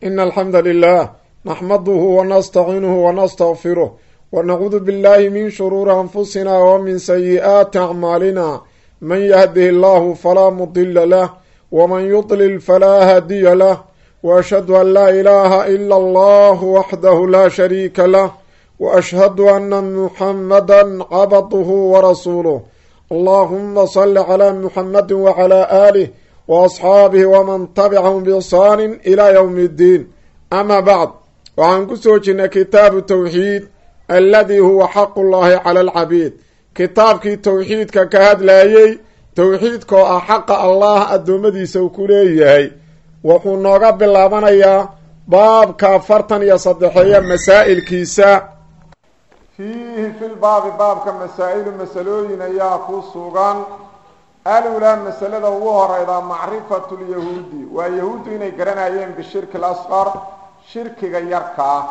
in alxamda lilah naxmaduhu wanastaciinuhu wanastakfiruh wanacuudu billahi min shuruuri anfusina wa min sayi-aati acmaalina man yahdihi allahu falaa mudila lah waman yudlil falaa hadiya lah waashhadu an laa ilaaha ila allahu waxdahu laa shariika lah waashhadu ana muxamada cabduhu warasuuluh allahuma sali calaa muxamadi wacalaa aalih waasxaabihi waman tabicahum biixsaani ilaa yowmi iddiin ama bacd waxaan ku soo jirnay kitaabu towxiid alladii huwa xaqullaahi cala alcabiid kitaabkii towxiidka ka hadlayey towxiidkoo ah xaqa allaah addoommadiisa uu ku leeyahay wuxuu nooga bilaabanayaa baabka afartan iyo sadexeeya masaa'ilkiisa fiihi filbaabi baabka masaa-ilu masalooyin ayaa ku sugan alulaa masalada ugu horeyda macrifatu lyahuudi waa yahuuddu inay garanayeen bishirki lasqar shirkiga yarka ah.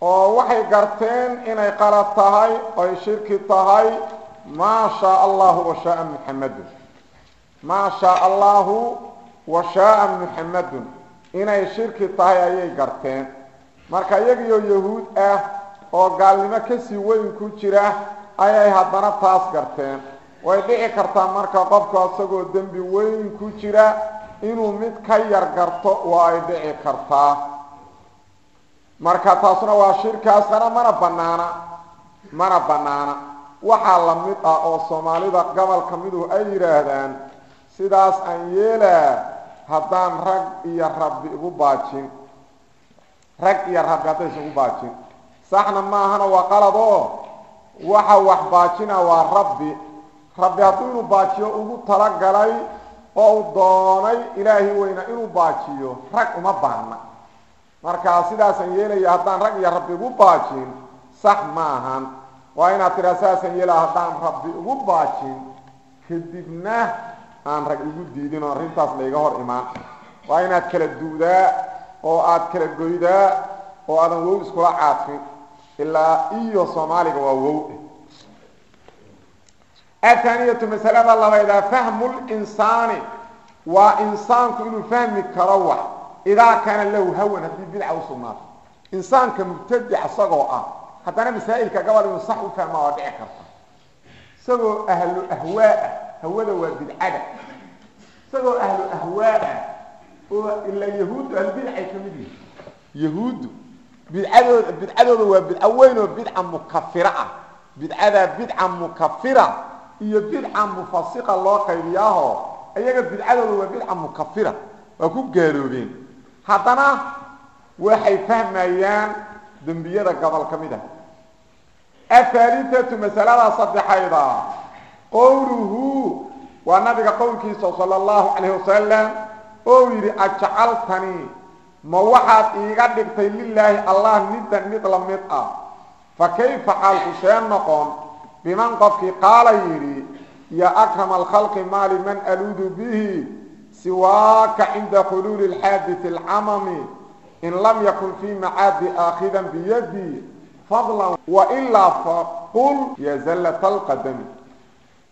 Oo waxay garteen inay qalad tahay oy shirki tahay. Maa shaa allahu wa shaaa muxamadun maa shaa allahu wa shaaa muxamadun inay shirki tahay ayay garteen. Marka iyagiyo yahuud ah oo gaalnimo ka sii weyn ku jira ayay haddana taas garteen way dhici kartaa marka qofku asagoo dembi weyn ku jira inuu mid ka yar garto waa ay dhici kartaa. Marka taasna waa shirki asqara mana banaana mana banaana waxaa la mid ah oo soomaalida gobolka miduhu ay yidhaahdaan sidaas aan yeelaa haddaan rag iyo rabbi igu baajin. Rag iyo rabbi haddaysan igu baajin. Saxna maahana waa qalad oo waxa wax baajina waa rabbi rabbi hadduu inuu baajiyo ugu talagalay oo uu doonay ilaahi weyna inuu baajiyo rag uma baahna. Marka sidaasaan yeelaya haddaan rag iyo rabbi igu baajin sax ma ahan. Waa inaad tidhaa sidaasaan yeelaya haddaan rabbi igu baajin kadibna aan rag igu diidin oo arrintaas layga hor imaan. Waa inaad kala duudaa oo aad kala goydaa oo aadan wow iskula caadfin ilaa iyo soomaaliga waa wow athaaniyatu masalada labaydaa fahmu linsaani waa insaanku inuu fahmi karo wax. Idaa kaana lahu hawan haddii bidca usugnaato insaanka mubtadic isagoo ah haddana masaa'ilka gabal inuu sax u fahmaa waa dhici karta. Isagoo ahlu ahwaaa hawada waa bidcada. Isagoo ahlu ahwaaa oo ilaa yahuuddu ahlubidcay ka yihiin yahuuddu bidcadooda bidcadooda waa bidco weyn oo bidca mukafira ah. Bidcadaa bidca mukafira iyo bidca mufasiqa loo qaybiyaaho iyaga bidcadooda waa bidca mukafira waa ku gaaloobeen. Haddana waxay fahmayaan dembiyada gobol ka mid ah. Athalitatu masalada saddexayda qowluhu waa nabiga qowlkiisa sala allahu calayhi wasalam oo yidhi ajcaltanii ma waxaad iiga dhigtay lilaahi allah middan mid la mid ah. Fa kayfa xaalku see noqon biman qofkii qaala yidhi ya akrama alkhalqi maali man aluudu bihi siwaaka cinda xuluuli lxaadisi alcamami in lam yakun fii macaadi aakhidan biyadi fadlan wailaa faqul ya zallata alqadami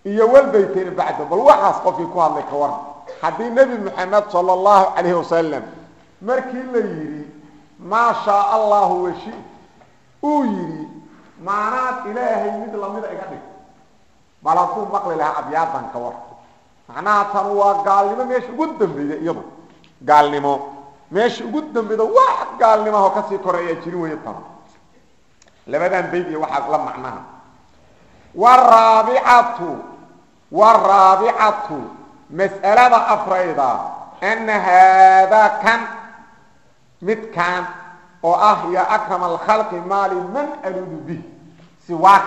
iyo walbaytayni bacda bal waxaas qofkii ku hadlay ka waran haddii nebi moxamed sala allahu calayhi wasalam markii la yidhi maa shaa allahu washi uu yidhi maanaad ilaahay mid lamida iga dhig. Bal hadduu maqli lahaa abyaadan ka war. Macnaha tan waa gaalnimo meesha ugu dambeyda iyadu. Gaalnimo. Meesha ugu dambeyda wax gaalnimaho ka sii koreeyaa jirin weya tan. Labadan bayd iyo waxaa la macnaha. Waraabicatu waraabicatu mas'alada afrayda. Ana haadaa kan. Midkaan oo ah ya akrama alkhalqi maali man aluudu bih siwaak.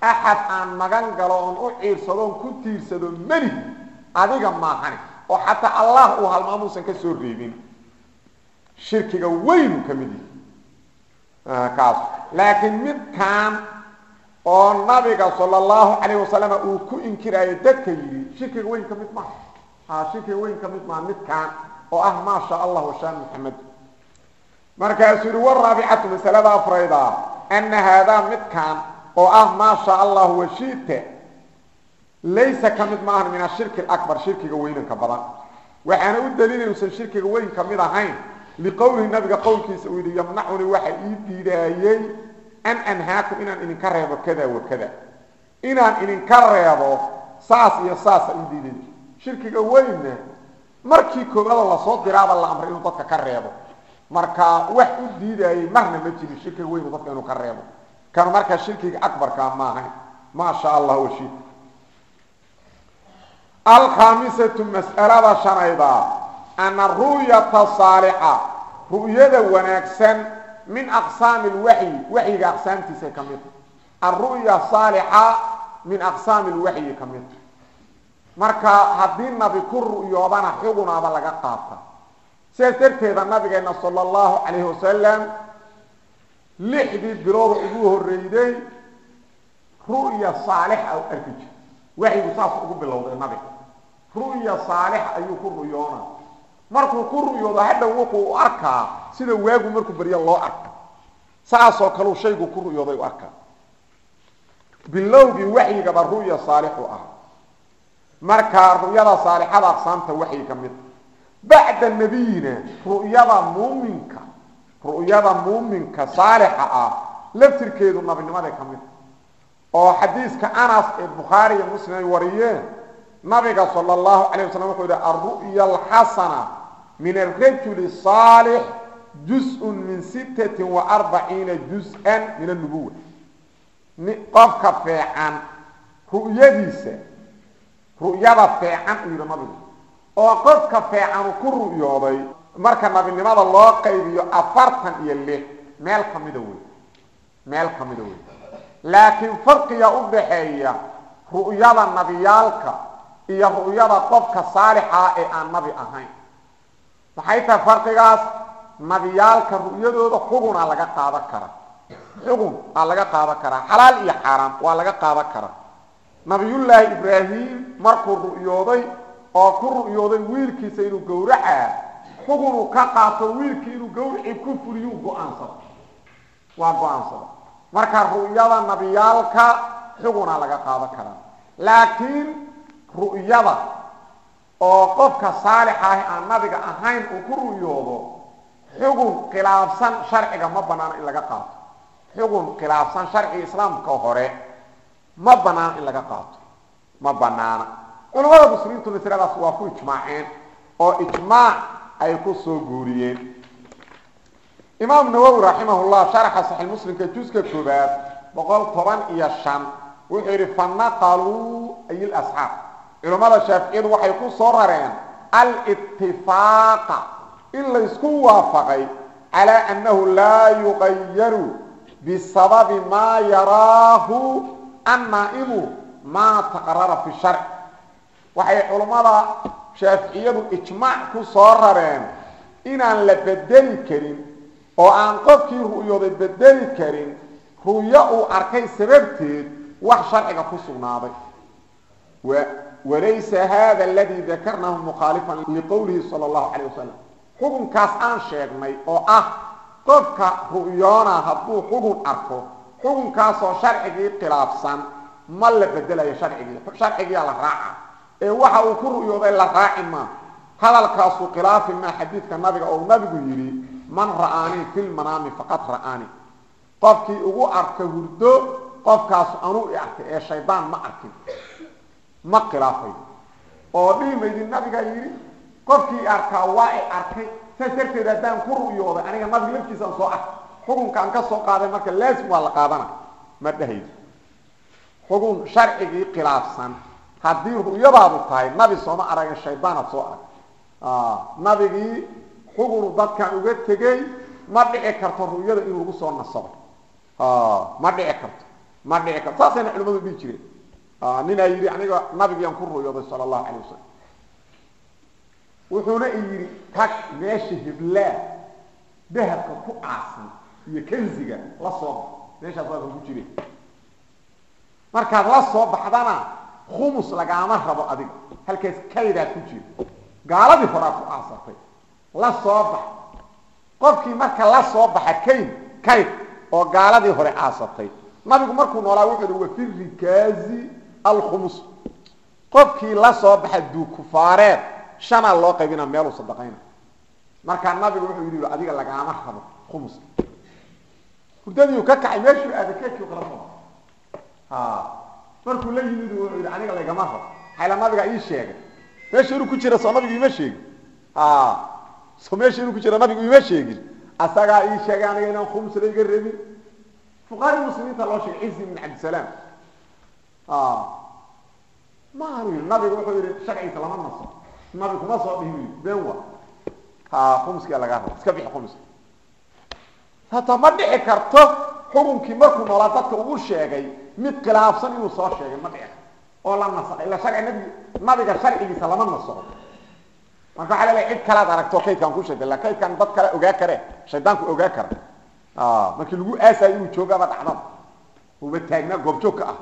Axad aan magan galo oon u ciirsadoon ku tiirsado meli adiga maahani. Oo xataa allah uu halmaamuusan ka soo reebin. Shirkiga weynu ka mid yihi kaas. Laakiin midkaan oo nabiga sala allahu calayh wasalam uu ku inkiraayo dadka yidhi shirkiga weyn ka mid maaha. A shirkiga weyn ka mid maaha midkaan oo ah maa sha allah washaa maxamed markaasuu yihi waraabicatu masalada afrayda ana haadaa midkaan oo ah maa sha allah washita laysa ka mid maahan min ashirki alabar shirkiga weynanka badan. Waxaana u daliila inuusan shirkiga weyn ka mid ahayn liqowlihi nabiga qowlkiisa uu yidhi yamnacuni waxa ii diidaayey an anhaakum inaan idinka reebo kada wa kada. Inaan idinka reebo saas iyo saasa ii diiday. Shirkiga weynna markii koobaada la soo diraaba la amray inuu dadka ka reebo marka wax u diidaayey marna ma jirin shirkiga weynu dadka inuu ka reebo. Kan markaa shirkiga akbarkaa ma ahayn. Maa sha allah washi alkhaamisatu mas'alada shanayda ana ru'yata saalixa ru'yada wanaagsan min aqsaami lwaxyi waxyiga aqsaamtiisa ka mid. Alru'ya saalixa min aqsaami lwaxyi ka mid. Marka haddii nabi ku ru'yoodana xugunaaba laga qaata sidaas darteeda nabigeena sala allahu calayhi wasalam lixdii bilooda ugu horreyday ru'ya saalixa u arki jir waxyigu saas ugu bilowday nabiga. Ru'ya saalixa ayuu ku ru'yoona. Markuu ku ru'yoodo hadhow wuxuu arkaa sida waagu markuu baryo loo arka saasoo kaleu shaygu ku ru'yooday u arkaa. Bilowgii waxyigaba ru'ya saalixu ah markaa ru'yada saalixada aqsaamta waxyi ka mid bacda nebiyina ru'yada muuminka ru'yada muuminka saalixa ah laftirkeedu nabinimaday ka mid oo xadiiska anas ee bukhaari iyo muslim ay wariyeen nabiga sala allahu calayh wasalam wuxuu yihi alru'ya alxasana min alrajuli saalix juz-un min sittati wa arbaciina juz-an min annubuwa qofka feecan ru'yadiisa ru'yada feecan uu yidhi oo qofka feecanu ku ru'yooday marka nabinimada loo qaybiyo afartan iyo lix meel ka mida wey meel ka mida wey laakiin farqiga u dhaxeeya ru'yada nabiyaalka iyo ru'yada qofka saalixa ee aan nabi ahayn. Maxay tahay farqigaas? Nabiyaalka ru'yadooda xugunaa laga qaadan karaa xugun aa laga qaadan karaa xalaal iyo xaaraam waa laga qaadan karaa nabiyullaahi ibraahim markuu ru'yooday oo ku ru'yooday wiilkiisa inuu gowracaa xugunuu ka qaato wiilkii inuu gawricii ku fuliyuu go'aansado. Waa go'aansada marka ru'yada nabiyaalka xugunaa laga qaadan karaa. Laakiin ru'yada oo qofka saalixa ah aan nabiga ahayn uu ku ru'yoodo xugun khilaafsan sharciga ma banaano in laga qaato. Xugun khilaafsan sharciga islaamka hore ma banaano in laga qaato. Ma banaana culamada muslimiintu masaladaas waa ku ijmaaceen oo ijmaac ay ku soo guuriyeen. Imaam nawowi raximahullah sharaxa saxiix muslimka juska koobaad boqol toban iyo shan wuxuu yidhi fanaqaluu ay lasxaab culammada shaaficiyadu waxay ku soo rareen alittifaaqa in laysku waafaqay calaa annahu laa yuqayaru bisababi maa yaraahu annaa'imu maa taqarara fi sharc waxay culammada shaaficiyadu ijmaac ku soo rareen inaan la bedeli karin oo aan qofkii ru'yooday bedeli karin ru'yo uu arkay sababteed wax sharciga ku sugnaaday. Walaysa hada aladii dakarnahu mukhaalifan liqowlihi sala allahu calayh wasalam xukunkaas aan sheegnay oo ah qofka ru'yoona hadduu xugun arko xukunkaasoo sharcigii khilaafsan ma la bedelayo sharcigii sharcigiia la raaca ee waxa uu ku ru'yooday la raaci maa hadalkaasuu khilaafi maa xadiidka nabiga oo nabigu yidhi man ra'aanii fi lmanaami faqad ra'aanii qofkii ugu arka hurdo qofkaasu anuu i arkay ee shaydaan ma arkin. Ma khilaafayo oo dhihi maydin nabigaa yidhi qofkii arkaa waa i arkay saas darteed haddaan ku ru'yooday aniga nabiga laftiisaan soo arkay xukunkaan ka soo qaaday marka laasim waa la qaadana. Ma dhahaydo xukun sharcigii khilaafsan haddii ru'yadaadu tahay nabi sooma aragin shaydaanaad soo arag. Nabigii xugunu dadkan uga tegey ma dhici karto ru'yada in lagu soo nasabo. Ma dhici karto ma dhici karto. Saasayna culimadu dhihi jireen. Ninaa yidhi aniga nabigiyaan ku ru'yooday sala allahu calay wasalam wuxuuna yidhi tag meesha hiblaa dahabka ku aasan iyo kanziga la soo bax meeshaas waa ku jire markaad la soo baxdana khumus lagaama rabo adiga halkaas kaydaa ku jira gaaladii horaa ku aasatay. La soo bax qofkii marka la soo baxa kayd kayd oo gaaladii hore aasatay. Nabigu markuu noolaa wuxuu hi wa fi rikaazi alkhumus. Qofkii la soo baxa duukufaareed shanaa loo qaybina meeluu sadaqayna. Markaa nabigu wuxuu yidhi adiga lagaama rabo khumuska hurdadiiu ka kacay meeshuu aada keekii kala soo markuu la yimid wuxuu yidhi aniga lagama rabo. Xayla nabiga ii sheegay. Meesha inuu ku jira soo nabigu ima sheegin so meesha inuu ku jira nabigu ima sheegin asagaa ii sheegay aniga inaan khumus layga rabin fuqaari muslimiinta loo sheegay cizi ibn cabdisalaam maaanu yii nabigu wuxuu yihi sharciisa lama naso. Nabi kuma soo dhihi been wa. Ha khumuskiia lagaa rabo iska bixi khumuska hata ma dhici karto xukunkii markuu noolaa dadka ugu sheegay mid khilaafsan inuu soo sheegay ma dhici karto. Oo la nasakay ila sharci nabi nabiga sharcigiisa lama nasao marka waxa laleeya cid kalead aragto kaydkaan ku sheegay la kaydkan dad kale ogaa kare shaydaanku ogaa kara markii lagu aasayo inuu joogaaba dhacdada uba taagnaa goobjoogka ah.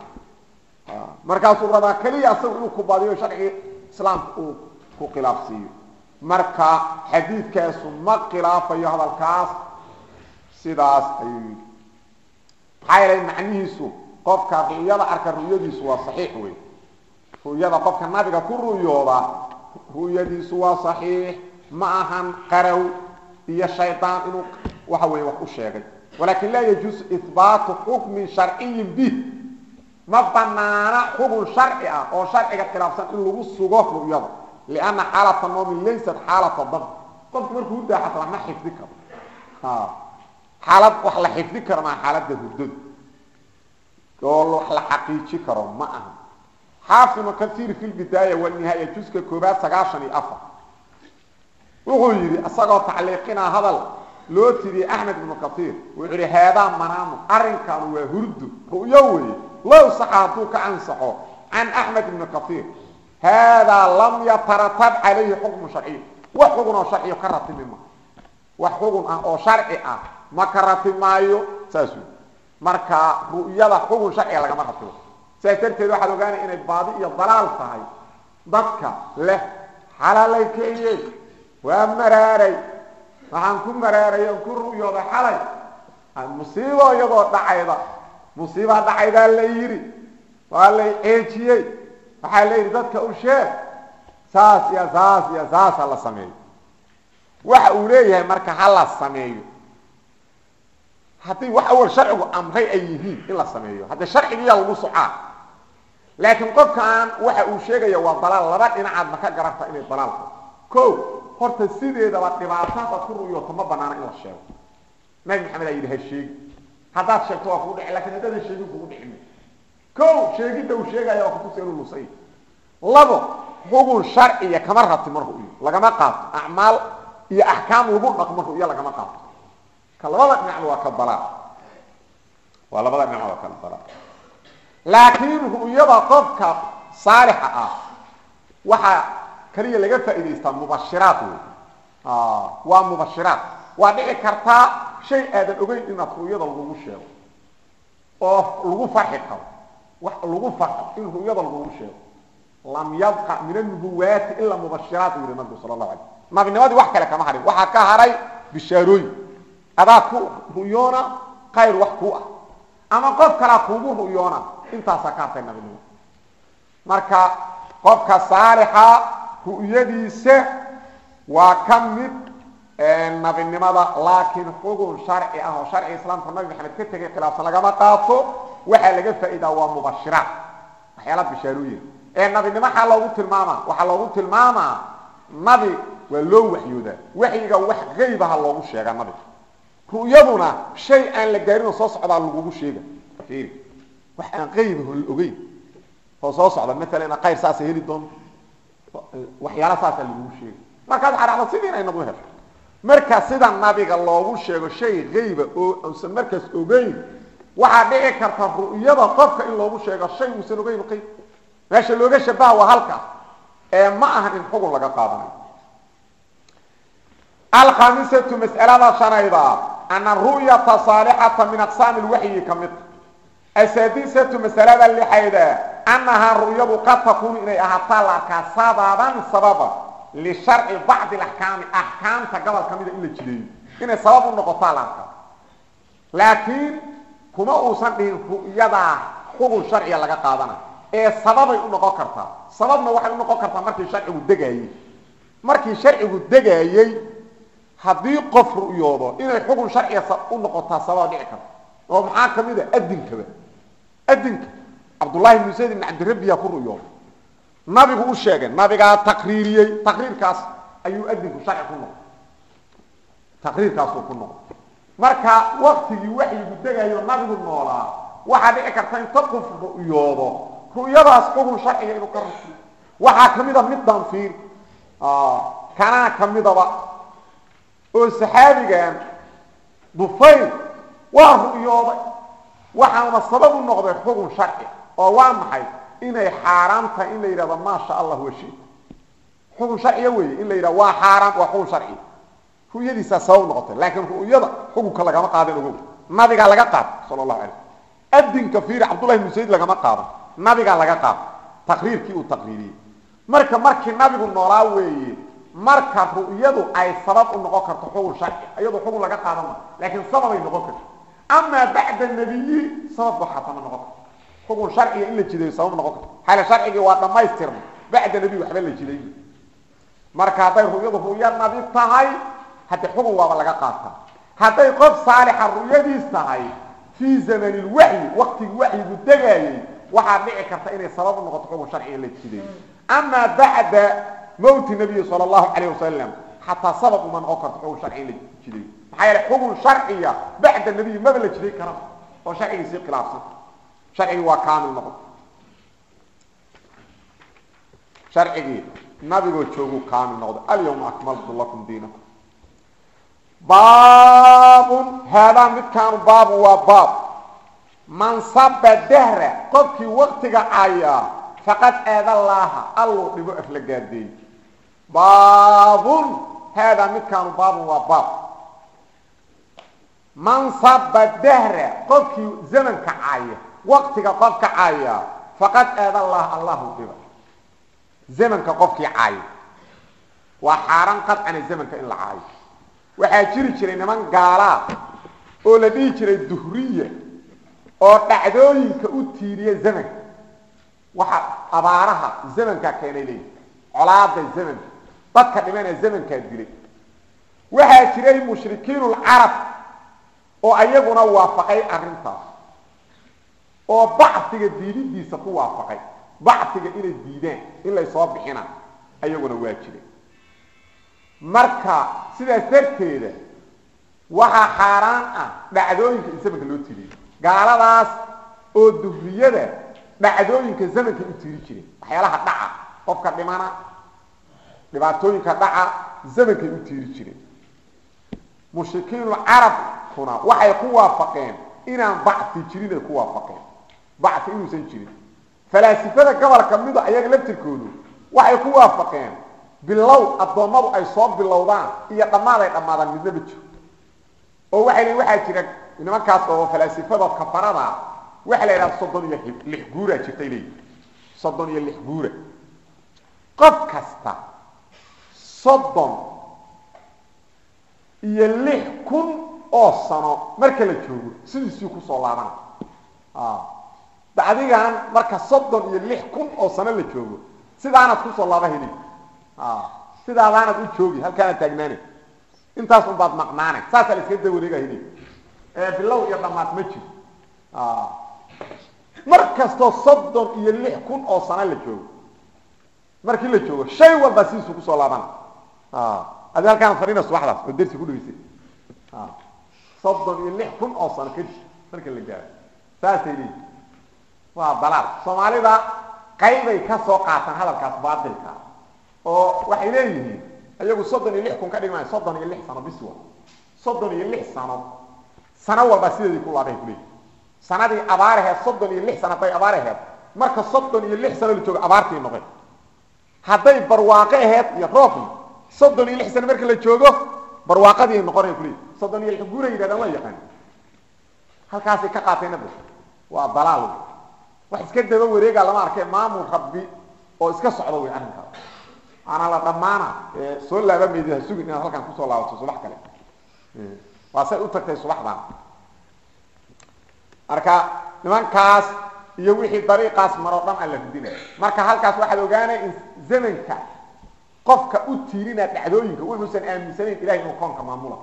Markaasuu rabaa keliya asagu inuu ku badiyo sharcigii islaamka uu ku khilaafsiiyo. Marka xadiidkaasu ma khilaafayo hadalkaas sidaas ayuu maxaa yeelay macnihiisu qofka ru'yada arka ru'yadiisu waa saxiix wey ru'yada qofka nabiga ku ru'yooda ru'yadiisu waa saxiix. Ma ahan qarow iyo shaydaan inuu waxa weeye wax u sheegay. Walakin laa yajuusu ihbaatu xukmin sharciyin bih. Ma banaana xukun sharci ah oo sharciga khilaafsan in lagu sugo ru'yada. Lianna xaalata noomi laysat xaalata dab. Qofku markuu hurdaa xataa ma xifdi karo xaalad wax la xifdi karo maa xaaladda hurdada oo wax la xaqiiji karo ma aha. Xaafid ibnu kasiir fi lbidaaya walnihaaya juska koobaad sagaashan iyo afar. Wuxuu yidhi isagoo tacliiqinaa hadal loo tiriyey axmed ibnu kasiir wuxuu yihi haadaa manaamu arrinkaanu waa hurdu. Ru'yo weeye low saxa hadduu ka ansaxo can axmed ibni kasiir haadaa lam yataratab calayhi xukmu sharciy wax xugun oo sharciyo ka ratimi ma. Wax xugun ah oo sharci ah ma ka ratimaayo saas wey marka ru'yada xugun sharciga lagama ratibo sidaas darteed waxaad ogaanaya inay baadi iyo dalaal tahay. Dadka leh xalaalay keeyey waa maraaray. Waxaan ku maraaray oon ku ru'yooday xalay. Musiibo iyadoo dhacayda. Musiibaa dhacaydaa la yidhi waa lay ceejiyey. Waxaa la yidhi dadka u sheeg. Saas iyo saas iyo saas ha la sameeyo. Waxa uu leeyahay marka ha la sameeyo haddii wax awal sharcigu amray ay yihiin in la sameeyo haddii sharcigiiya lagu socaa. Laakiin qofka aan waxa uu sheegaya waa dalaal laba dhinacaad ma ka garanta inay dalaal tahay. Ko horta sideedaba dhibaato haddaad ku ru'yooto ma banaana in la sheego. Nabi maxamed aa yidhi ha sheegi. Haddaad sheegto waa kugu dhici laakiin haddaadan sheegin kugu dhicin ko sheegidda uu sheegaya waa kutusa inuu lusay labo xugun sharciya kama ratimo ru'yo lagama qaato. Acmaal iyo axkaam lagu dhaqmo ru'yo lagama qaato ka labada dhinacba waa ka dalaal waa labada dhinac waa ka dalaal laakiin ru'yada qofka saalixa ah waxaa kaliya laga faa'idaystaa mubashiraat wey waa mubashiraat. Waa dhici kartaa shay aadan ogeyn inaad ru'yada lagugu sheego oo lagu farxi karo wax lagu farxo in ru'yada lagugu sheego. Lam yabqa min anubuwaati ila mubashiraat u yihi nabigu sala allahu alay nabinimadii wax kale kama harin. Waxaa ka haray bishaarooyin adaa ku ru'yoona khayr wax kuu ah. Ama qof kalaa kuugu ru'yoona intaasaa ka hartay nabinimo marka qofka saalixa ru'yadiisa waa ka mid nabinimada laakiin xugun sharci ah oo sharciga islaamka nabi maxamed ka tegay khilaafsan lagama qaato. Waxaa laga faa'idaa waa mubashiraat waxyaala bishaarooyin ee nabinimo xaa loogu tilmaamaa waxaa loogu tilmaamaa nabi waa loo waxyoodaa. Waxyiga wax qaybaha loogu sheegaa nabiga ru'yaduna shay aan la gaarinoo soo socdaa lagugu sheega. Fiiri. Wax aan qaybaho la ogeyn oo soo socda. Maalan ina qayr saasa heli doonto waxyaala saasaa lagugu sheega markaad waxaa dhacda sidii inay nagu hesho marka sida nabiga loogu sheego shay qayba oo uusan markaas ogeyn waxaa dhici karta ru'yada qofka in loogu sheego shay uusan ogeyn qayb. Meesha looga shabaha waa halkaas ee ma ahan in xugun laga qaadanayo alkhamisatu mas'alada shanayda ana ru'yata saalixata min aqsaami lwaxyi ka mid asaadisatu masalada lixayda annahaa ru'yadu qad takuunu inay ahaataa la arkaa sababan sababa lisharci bacdi alaxkaami axkaamta gobol ka mida in la jideeyo inay sabab u noqotaa la arkaa laakiin kuma uusan dhihin ru'yadaa xugun sharciga ee sababay u noqon kartaa sababna waxay u noqon kartaa markii sharcigu degaayey markii sharcigu degaayey haddii qof ru'yoodo inay xukun sharciga u noqotaa sababa dhici karta oo maxaa ka mid a? Adinkaba adinka cabdullahi ibnu zayd ibn cabdirabbiyaa ku ru'yooday nabigu u sheegay nabigaa taqriiriyey taqriirkaas ayuu adinku sharci ku noqday. Taqriirkaasuu ku noqday. Marka waktigii waxyigu degayo nabigu noolaa waxaa dhici karta inta qof ru'yoodo ru'yadaas xukun sharciga inuu ka rasiyo waxaa ka mid a middan fiir kanaa ka midaba oo saxaabigan dufayl waa ru'yooday waxaana sabab u noqday xukun sharci oo waa maxay? Inay xaaraam tahay in la yidhahdo maa sha allah washi xukun sharciya weeye in la yidhahdo waa xaaraam waa xukun sharci. Ru'yadiisaa sabab noqotay laakiin ru'yada xukunka lagama qaadin ogow. Nabigaa laga qaada sala allahu alay adinka fiiri cabdullahi ibnu sayd lagama qaadan nabigaa laga qaada taqriirkii uu taqriiriyey. Marka markii nabigu noolaa weeye marka ru'yadu ay sabab u noqon karto xukun sharci iyadoo xukun laga qaadan ma laakiin sababay noqon karto. Amaa bacda nabiyi sababba xatama noqon karto. Xukun sharciga in la jidayo sabab noqon karto. Xale sharcigii waa dhammaystirma. Bacda nabiy waxba la jiday marka hadday ru'yadu ru'ya nabi tahay hadde xukun waaba laga qaataa. Hadday qof saalixa ru'yadiis tahay fii zamani lwaxyi waktigii waxyigu degaayey waxaa dhici karta inay sabab u noqoto xukun sharciga in la jidayo amaa bacda mowti nabiyi sala allahu calayh wasalam xataa sabab uma noqon karto xukun sharci in la jidayo maxaa yeele xukun sharciya bacda nabiyi maba la jiday kara oo sharcigiisii khilaafsan. Sharcigii waa kaamil noqon. Sharcigii nabigoo jooguu kaamil noqday alyawma akmaltu lakum diinakum. Baabun haadaa midkaanu baabu waa baab. Man saba dahra qofkii waktiga cayaa faqad aadallaaha alluu dhibo afla gaadeey baabun haadaa midkaanu baabun waa baab. Man saba dahra. Qofkii zamanka caaya waktiga qofka caaya faqad aadallaaha allahu dhiba zamanka qofkii caaya waa xaaraan qadcana zamanka in la caayo waxaa jiri jiray niman gaalaa oo la dhihi jiray duhriya oo dhacdooyinka u tiiriya zamanka. Waxa abaaraha zamankaa keenay leeyihi colaada zamanka dadka dhimana zamankaa dilay. Waxaa jiray mushrikiinulcarab oo ayaguna waafaqay arrintaas oo bacfiga diididiisa ku waafaqay. Bacfiga inay diidaan in lay soo bixina ayaguna waa jiray. Marka sidaas darteeda waxaa xaaraan ah dhacdooyinka in zamanka loo tiriyo. Gaaladaas oo duhriyada dhacdooyinka zamanka u tiri jiray. Waxyaalaha dhaca qofka dhimana dhibaatooyinka dhaca zamankay u tiiri jireen. Mushrikiinu carabkuna waxay ku waafaqeen inaan bacfi jirin ay ku waafaqeen. Bacfi inuusan jirin. Falaasifada gobolka mida ayaga laftirkoodu waxay ku waafaqeen. Bilow addoommadu ay soo bilowdaan iyo dhammaad ay dhammaadaan midnaba jiro. Oo waxay leeyiin waxaa jira nimankaas oo falaasifada kafarada waxa la yidhaha soddon iyo lix guuraa jirtay leeyihiin soddon iyo lix guura. Qof kasta soddon iyo lix kun oo sano marka la joogo sidiisii ku soo laabana bacdigan marka soddon iyo lix kun oo sano la joogo sidaanaad ku soo laaba heli sidaadaanad u joogi halkaanaad taagnaana intaas unbaad maqnaana saasaa la iskaga heli ee bilow iyo dhammaad ma jiro. Mar kastoo soddon iyo lix kun oo sano la joogo markii la joogo shay walbaa sidiisu ku soo laabana adi halkaana fadhina subaxdaas oo dersi ku dhageysay soddon iyo lix kun oo sano kadib marka la gaaro. Saasay leeyihiin waa dalaal soomaalida qaybay ka soo qaataan hadalkaas baatilka oo waxay leeyihiin iyagu soddon iyo lix kun ka dhigmaayo soddon iyo lix sano bis wa soddon iyo lix sano sano walbaa sideedii ku laabay kuleeyihi sanadii abaar aheed soddon iyo lix sano hadday abaar aheed. Marka soddon iyo lix sano la joogo abaartii noqon hadday barwaaqo aheyd iyo roobni soddon iyo lix sano marka la joogo barwaaqadii noqonay kuleeyihi soddon iyo lix guura yidhahdaan waa yaqaan halkaasay ka qaateen nabda waa dalaal wax iska daba wareega lama arkay maamul rabbi oo iska socda wey arrinkaas aanaa la dhammaana soo laaba meedi inaad halkan ku soo laabato subax kale. Waa say u tagtay subaxdan marka nimankaas iyo wixii dariiqaas maroo dhan aan la hudinaya marka halkaas waxaad ogaanay in zamanka qofka u tiirina dhacdooyinka wuxuusan aaminsanayn ilahay inuu koonka maamula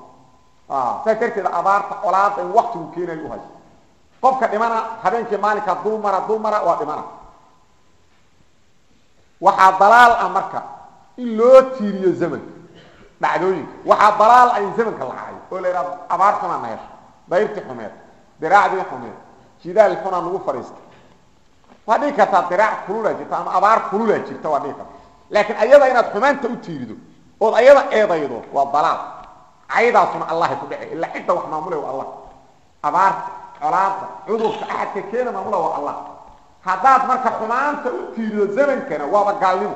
saas darteeda abaarta colaada in waktigu keenayo u hayso qofka dhimana habeenkii maalinka dul mara dul mara waa dhimana. Waxaa dalaal ah marka in loo tiiriyo zamanka dhacdooyinka. Waxaa dalaal ah in zamanka la cayo oo la yidhahdo abaar xunaa na hesho dayrtii xumeed diraacdii xumeed jidaal xunaa nagu fadhiista waa dhihi kartaa diraac kululaa jirta ama abaar kululaa jirta waa dhihi karta laakiin ayada inaad xumaanta u tiirido ood ayada eedaydo waa dalaal. Caydaasuna allahay ku dhace ilaa cidda wax maamulay waa allah abaarta colaada cudurka axadka keena maamula waa allah haddaad marka xumaanta u tiirido zamankana waaba gaalnimo.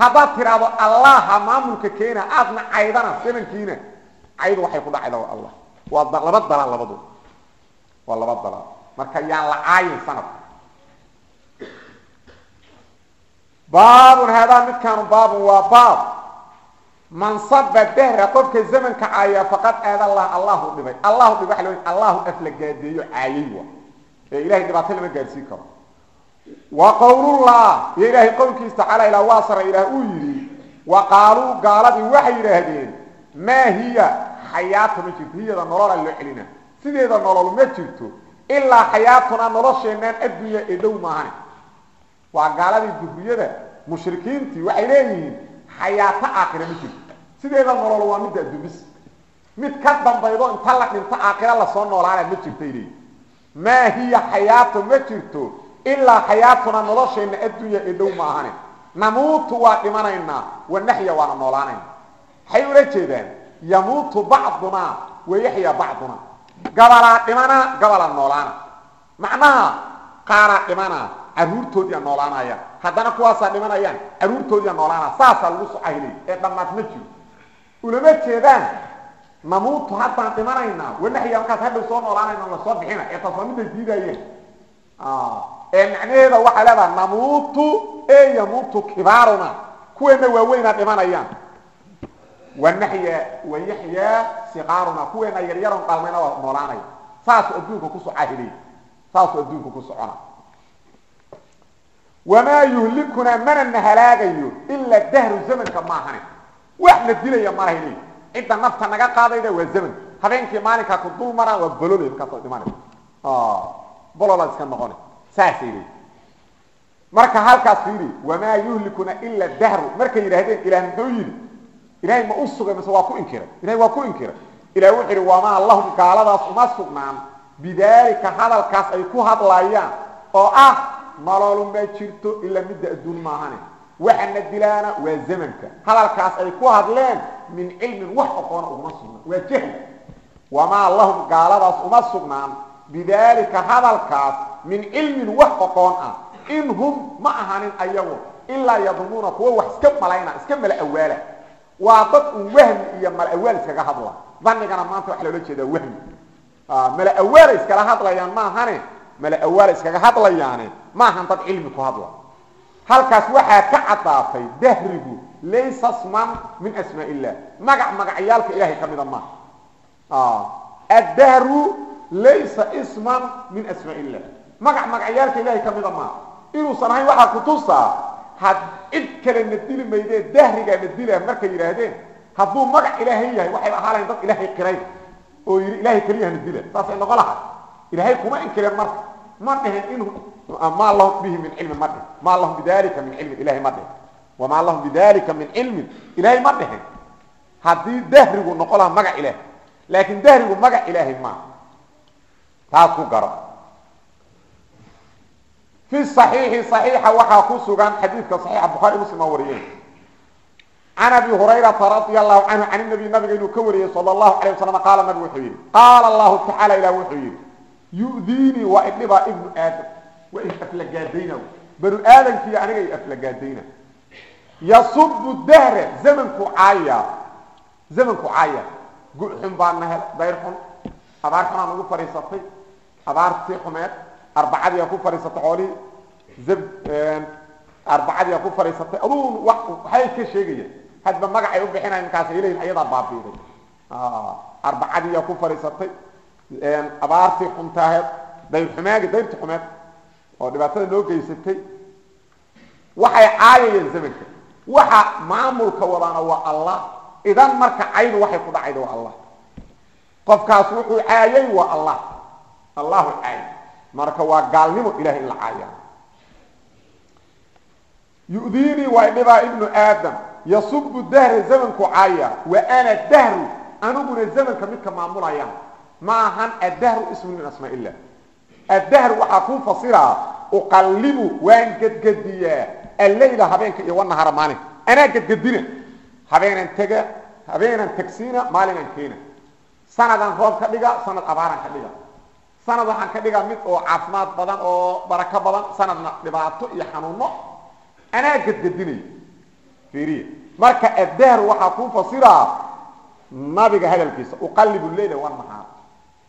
Haddaad tidhaahdo allaha maamulka keena aadna caydana zamankiina caydu waxay ku dhacayda waa allah waa laba dalaal labadood waa laba dalaal. Marka yaan la caayin sanadka baabun haadaa midkaanu baabun waa baab. Man saba dahra qofka zamanka caaya faqad aada allah allahu dhibay. Allahu dhibay waa la allahu aflagaadeeyo caayay wa ee ilahay dhibaato lama gaarsiin karo. Wa qowlullah iyo ilaahay qowlkiisa tacaala ilaa waa sara ilaah uu yidhi wa qaaluu gaaladii waxay yidhaahdeen maa hiya? Xayaatu ma jirto hiyada nolola loo celina. Sideeda nolol ma jirto ilaa xayaatunaa nolosheenaan addunya ee dhow maahane waa gaaladii duhriyada mushrikiintii waxay leeyihiin xayaato aakhira ma jirto. Sideeda nolol waa midda adduumis mid ka dambaydo inta la dhinto aakhira la soo noolaana ma jirtay leeyihiin maa hiya xayaato ma jirto ilaa xayaatuna nolosheenna addunya ee dhow maahane namuutu waa dhimanaynaa wanaxya waana noolaanayna waxay ula jeedaan yamuutu bacdunaa wayaxya bacduna gabalaa dhimana gabalaa noolaana. Macnaha qaaraa dhimana caruurtoodiia noolaanaya. Haddana kuwaasaa dhimanayaan caruurtoodiia noolaana saasaa lagu socahilay ee dhammaad ma jiro. Ulama jeedaan namuutu haddaan dhimanaynaa wanaxya markaas hadhow soo noolaanayna la soo bixina ee taas waa miday diidaayeen ee macnaheeda waxaa leedaha namuutu e yamuutu kibaaruna kuweena waaweynaa dhimanayaan. Wanaxya wayaxyaa siqaaruna kuweena yaryaron dhalmayna waa noolaanaya saasuu adduunka ku socahilay saasuu adduunka ku socona wamaa yuhlikunaa mana na halaagayo ilaa dahru zamanka maahane wax dilaya malahayl cidda nafta naga qaadayda waa zaman habeenkii maalinkaa ku dul maraa waa bolole markaasoo dhimana bolola iska noqona saasay leeyi marka halkaas fiiri wamaa yuhlikuna ila dahru markay yidhaahdeen ilaah muxuu yidhi ilahay ma u sugay mise waa ku inkiray ilahay waa ku inkiray ilah wuxuu yidhi wamaa lahum gaaladaas uma sugnaan bidaalika hadalkaas ay ku hadlayaan oo ah nololu jirto ilaa midda adduun maahane. Waxana dilaana waa zamanka. Hadalkaas ay ku hadleen min cilmin wax aqoona uguma sugnaan waa jahli wamaa lahum gaaladaas uma sugnaan. Bidaalika hadalkaas min cilmin wax aqoon ah. In hum ma ahanin ayagu ilaa yadumuuna kuwa wax iska malayna iska mala awaala. Waa dad un wahmi iyo mala awaal iskaga hadla. Dhanigana maanta waxa loola jeedaa wahmi. Mala awaala iskala hadlayaan maahane mala awaala iskaga hadlayaane maahan dad cilmi ku hadla. Halkaas waxaa ka caddaatay dahrigu laysa sman min asmaa illah magac magacyaalka ilahay ka mida maaha. Addahru laysa isman min asmaa illah magac magacyaalka ilahay ka mida maaha. Inuusan ahayn waxaa kutusaa had cid kale na dili maydee dahrigaa na dila markay yidhaahdeen magac ilaahay yahay waxay ahaa dad ilaahay qiray oo yidhi ilahay keliyaha na dila. Saasay lahay ilaahay kuma inkireen marka ma dhihin inuu ma lahum bihi min cilmin ma dhihin ma lahum bidalika min cilmin ilahay ma dhihin wamaa lahum bidalika min cilmin ilaahay ma dhihin haddii dahrigu noqo magac ilaahay laakiin dahrigu magac ilaahay maaha taas ku garo. Fi صaxiixi صaxiixa waxaa ku sugan xadiidka صaxiixa bukhari muslim aa wariyey. Can abi hurayrata radia allahu canhu can nabiy nabiga inuu ka wariyey sala اllahu alيyه wasalam qaala nabi wuxuu yidhi qaala allahu yu'diinii waa idhibaa ibnu aadam. Waa aflagaadayna banu aadamkiiyo aniga aflagaadayna. Yasubu dahra zamanku caaya. Zamanku caaya. Guxun baa na hel dayr xun. Abaar xunaa nagu fadhiisatay. Abaartii xumeed arbacadii ku fadhiisatay xoolihii arbacadii aa ku fadhiisatay. Aduu waxay ka sheegayaan hadba magacay u bixinayan markaasay leeyihiin ayadaa baabiiday arbacadii aa ku fadhiisatay abaartii xuntaaheed dayr xumaagi dayrti xumeed oo dhibaatada noo geysatay waxay caayayeen zamanka waxa maamulka wadaana waa allah. Idan marka caydu waxay ku dhacayda waa allah. Qofkaas wuxuu caayay waa allah. Allahu caay. Marka waa gaalnimo ilahay in la caaya yudiinii waa dhibaa ibnu aadam. Yasubu dahra zamanku caaya wa ana dahru. Aniguna zamanka midka maamulaya ma ahan addahru ismu min asmaa illah addahru waxaa kuu fasiraa uqallibu waan gedgediyaa alleyla habeenka iyo wanahara maalinka anaa gedgedina habeenan tega habeenan tegsiina maalinaan keena. Sanadaan roob ka dhiga sanad abaaraan ka dhiga. Sanad waxaan ka dhigaa mid oo caafimaad badan oo barako badan sanadna dhibaato iyo xanuuno anaa gedgedinay fiiriya marka addahru waxaa kuu fasiraa nabiga hadalkiisa uqallibu leyla wanahaar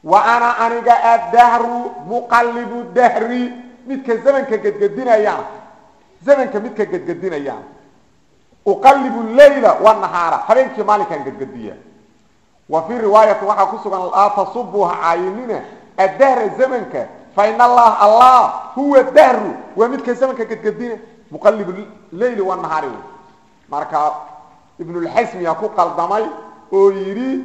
wa ana aniga addahru muqallibu dahri. Midka zamanka gedgedinayaan zamanka midka gedgedinayaan uqallibu leyla wanahaara habeenkii maalinkaan gedgediya. Wa fii riwaayati waxaa ku sugan laa tasubuha caayinina. Addahra zamanka fa in allah allah huwa dahru waa midka zamanka gedgedina muqallibu leyli wanahaari marka ibnulxasmiyaa ku qaldamay oo yidhi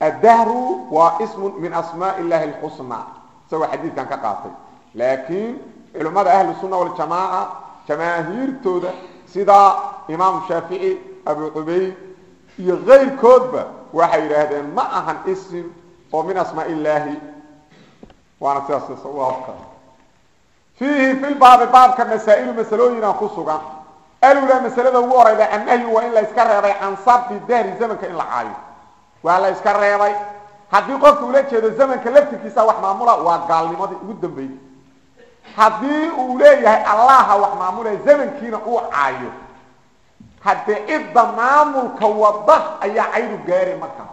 addahru waa ismu min asmaa illahi alxusnaa isagoo xadiidkan ka qaatay laakiin culimmada ahlu sunna waljamaaca jamaahiirtooda sida imaam shaafici abu cubayd iyo kayrkoodba waxay yidhaahdeen ma ahan ism oo min asmaa illaahi waana sidaas sawaabka fiihi fi lbaabi baabka masaa'ilu masalooyinaa ku sugan alula masalada ugu horayda annahyu waa in la iska reebay can sabdi dahri zamanka in la caayo waa la iska reebay. Haddii qofka ula jeedo zamanka laftirkiisa wax maamula waa gaalnimadii ugu dambeeyey. Haddii uu leeyahay allaha wax maamulaya zamankiina uu caayo. Haddee cidda maamulka wada ayaa caydu gaari markaa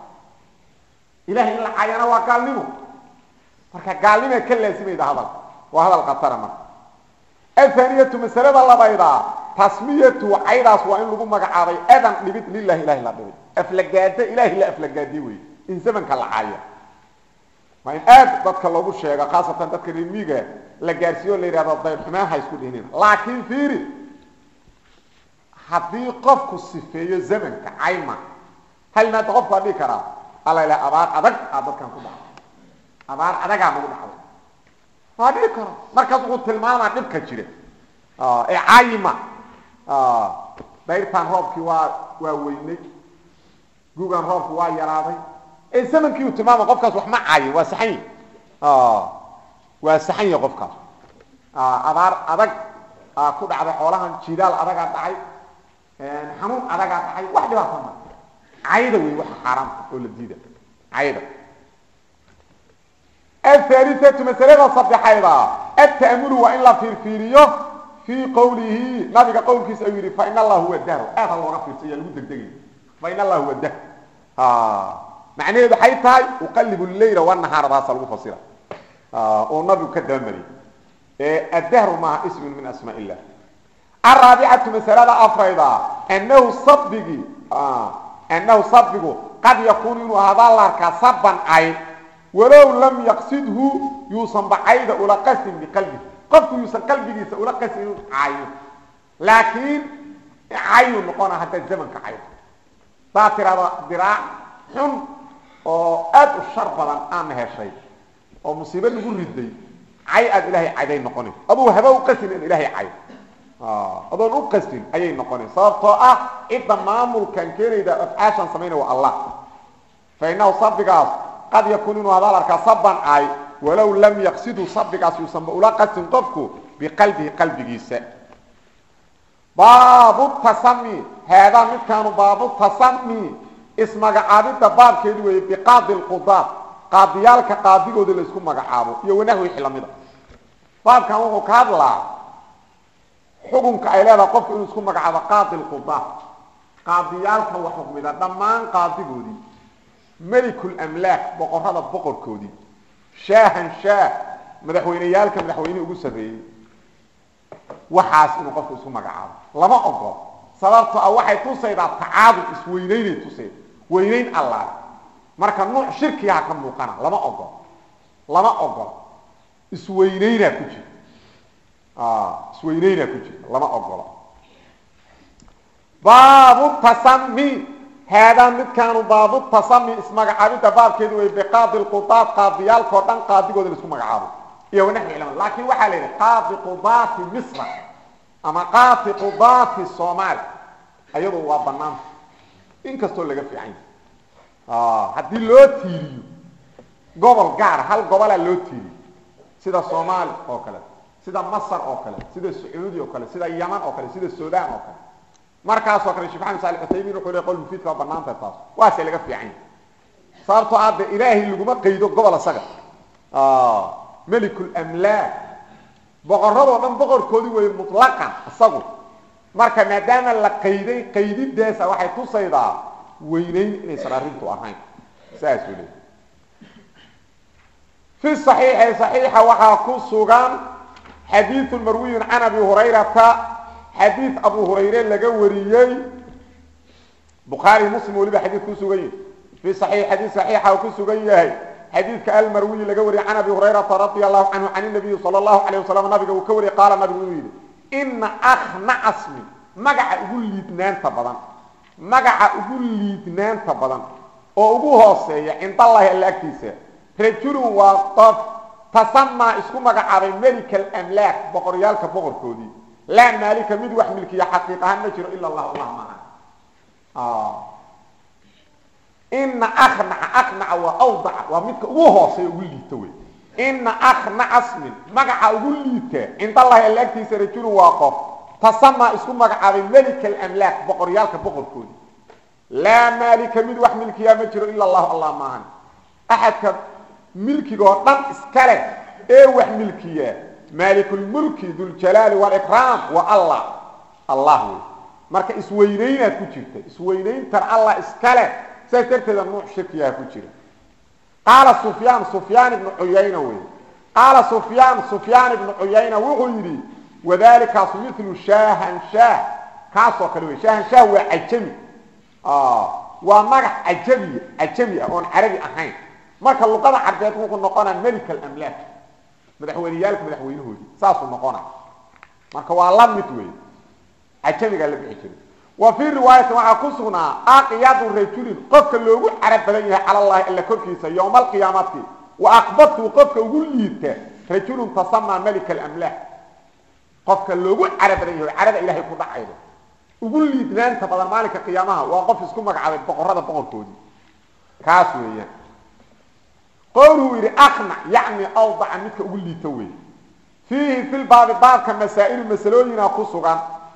ilahay in la caayana waa gaalnimo. Marka gaalnima ka laasimayda hadalka waa hadal khatara marka. Athaniyatu masalada labaydaa tasmiyatu caydaas waa in lagu magacaabay adan dhibid lilahi ilahi la dhibay aflagaado ilahi la aflagaadi wey in zamanka la caaya. Waa in aad dadka loogu sheego khaasatan dadka rimiga la gaarsiiyo la yidhahdo dayrxumaan ha isku dhihnina laakiin fiiri haddii qofku sifeeyo zamanka cayma hal maanta qofku waa dhihi karaa alla ilaha abaar adag aa dadkan ku dhacday abaar adagaa nagu dhacday waa dhihi karo. Markaas wuxuu tilmaamaa dhibka jira. Ee cayma. Dayrtaan roobkii waa waa weynay gugan roobku waa yaraaday. Zamankii uu tilmaama qofkaas wax ma caayin waa saxan yahi waa saxan yahi qofkaas abaar adag ku dhacday xoolahan jidaal adagaa dhacay xanuun adagaa dhacay wax dhibaata ma cayda wey waxa xaaraamta oo la diida. Cayda. Athalitatu masalada saddexayda. Ata'amulu waa in la fiirfiiriyo fii qawlihi. Nabiga qowlkiisa ayuu yidhi fain allah huwa dahru aad ha looga fiirsaya lagu degdegay fain allah huwa dahr macnaheedu waxay tahay uqallibu leyla wanahaara taasa lagu fasira oo nabigu ka dabamariyay ee addahru maaha ismun min asmaa araabicatu masalada afrayda anahu sabigi anahu sabbigu qad yakuunu inuu ahaadaa la saban cay walow lam yaqsidhu yuusan bacayda ula qasin biqalbi qofku yuusan qalbigiisa ula qasin inuu caayo laakiin cayu noqona haddaad zamanka caydo daa tirahda diraac xun oo aad u shar badan aana heshay oo musiibo lagu riday. Cay aad ilaahay cayday noqona aduu haba u qasin in ilaahay cay. Adoon u qasin ayay noqona sababtoo ah cidda maamulkan keenayda afcaashan samayna waa allah. Fa inahu sabbigaas qad yakuun inuu hadaal arkaa saban cay walow lam yaqsidu sabbigaas yuusanba ula qasin qofku biqalbihi qalbigiisa. Baabu tasami haadaa midkaanu baabu tasami ismagacaabidda baabkeedu weeye biqaadi lqudaad qaadiyaalka qaadigooda laysku magacaabo iyo wanahwi wixii lamida baabkan wuxuu ka hadlaa xukunka ay leedahay qofku inuu isku magacaabo qaadi lqudaad qaadiyaalka wax xukmida dhammaan qaadigoodii melikulmlaak boqorada boqorkoodii shaahan shaah madaxweyneyaalka madaxweynihii ugu sarreeyey waxaas inuu qofku isku magacaabo lama ogolo sababto ah waxay tusaydaa tacaadud isweyneynay tusayda weyneyn allaah marka nuuc shirkigaha ka muuqana lama ogolo lama ogolo isweyneynaa ku jira. Isweyneynaa ku jira. Lama ogolo baabu tasami haadaa midkaanu baabu tasami ismagacaabidda baabkeedu wey biqaadi lqudaad qaadiyaalkao dhan qaadigooda la isku magacaabo. Iyo wanaxwi laakiin waxaa la yidhi qaadi qudaati misra ama qaadi qudaati soomaali ayadu waa banaanta inkastoo laga fiican yahay. Haddii loo tiiriyo gobol gaara hal gobolaa loo tiiriyo. Sida soomaali oo kale sida masar oo kale sida sacuudi oo kale sida yaman oo kale sida sudan oo kale. Markaasoo kale shekh maxamed saali utaymiin wuxuu le qol mufiidka waa banaantah taas. Waase laga fiican yahay. Sababtoo aade ilaahay laguma qaydo gobol asaga melikulmlaak boqoradoo dhan boqorkoodii wey mutlaqan isagu marka maadaama la qayday qaydidaasa waxay tusaydaa weynayn inaysan arrintu ahayn saasuu leey fi صaxiixi صaxiixa waxaa ku sugan xadiiثu marwiyun can abi hurayrata xadiid abu hurayre laga wariyey bukhaari muslim weliba xadiid ku sugan yahay fi صaxiix xadiid صaxiixa uu ku sugan yahay xadiidka almarwiyi laga wariyey can abi hurayrata radia allahu canhu can inabiyi sala allahu alayh wasalam nabiga uu ka wariyey qaala nabigu inuu yidhi ina akhna casmi magaca ugu liidnaanta badan magaca ugu liidnaanta badan oo ugu hooseeya cindallahi alla agtiisa rajulun waa qof tasamaa isku magacaabay medical alamlaak boqoryaalka boqorkoodii. Laa maalika mid wax milkiya xaqiiq ahaan ma jiro ila allah allah maaha ina aknaca aknaca waa awdaca waa midka ugu hooseeya ugu liita wey ina aknaca smin magaca ugu liita. Cindallahi alla rajulun waa qof. Tasamaa isku magacaabay melika alamlaak boqoryaalka boqorkoodii laa maalika mid wax milkiyaa ma jiro ila allahu allah maahan axadka milkigoo dhan iska ee wax milkiya maalikulmulki duljalaali walikraam waa allah allah wey marka isweynaynaad ku jirta. Isweynayntan allah iska saas darteeda nuuc shirkiyaha ku jira. Qaala sufyaan sufyaan ibnu cuyayna wey qaala sufyaan sufyaan ibnu cuyayna wuxuu yidhi wadaalikaasu milu shaahanshaah kaasoo kale wey shaahanshaah waa cajami. Waa magac cajabi cajami ah oon carabi ahayn. Marka luqada carbeed wuxuu noqonaa melik alamlaak madaxweyneyaalka madaxweynahoodii saasuu noqona marka waa la mid wey cajamigaa la bixi jiray wa fii riwaayatin waxaa ku sugnaa aqyadu rajulin qofka loogu carab badan yahay cala allahi alla korkiisa yowma alqiyaamati wa aqbadtu qofka ugu liita rajulun tasamaa melika alamlaak qofka loogu carab badan yahay carada ilahay ku dhacaydo ugu liidnaanta badan maalinka qiyaamaha waa qof isku magacaabay boqorada boqorkoodii. Kaas weeyaan. Qowluhu yidhi akna yacni awdaca midka ugu liito wey fiihi filbaabi baabka masaa'ilu masalooyinaa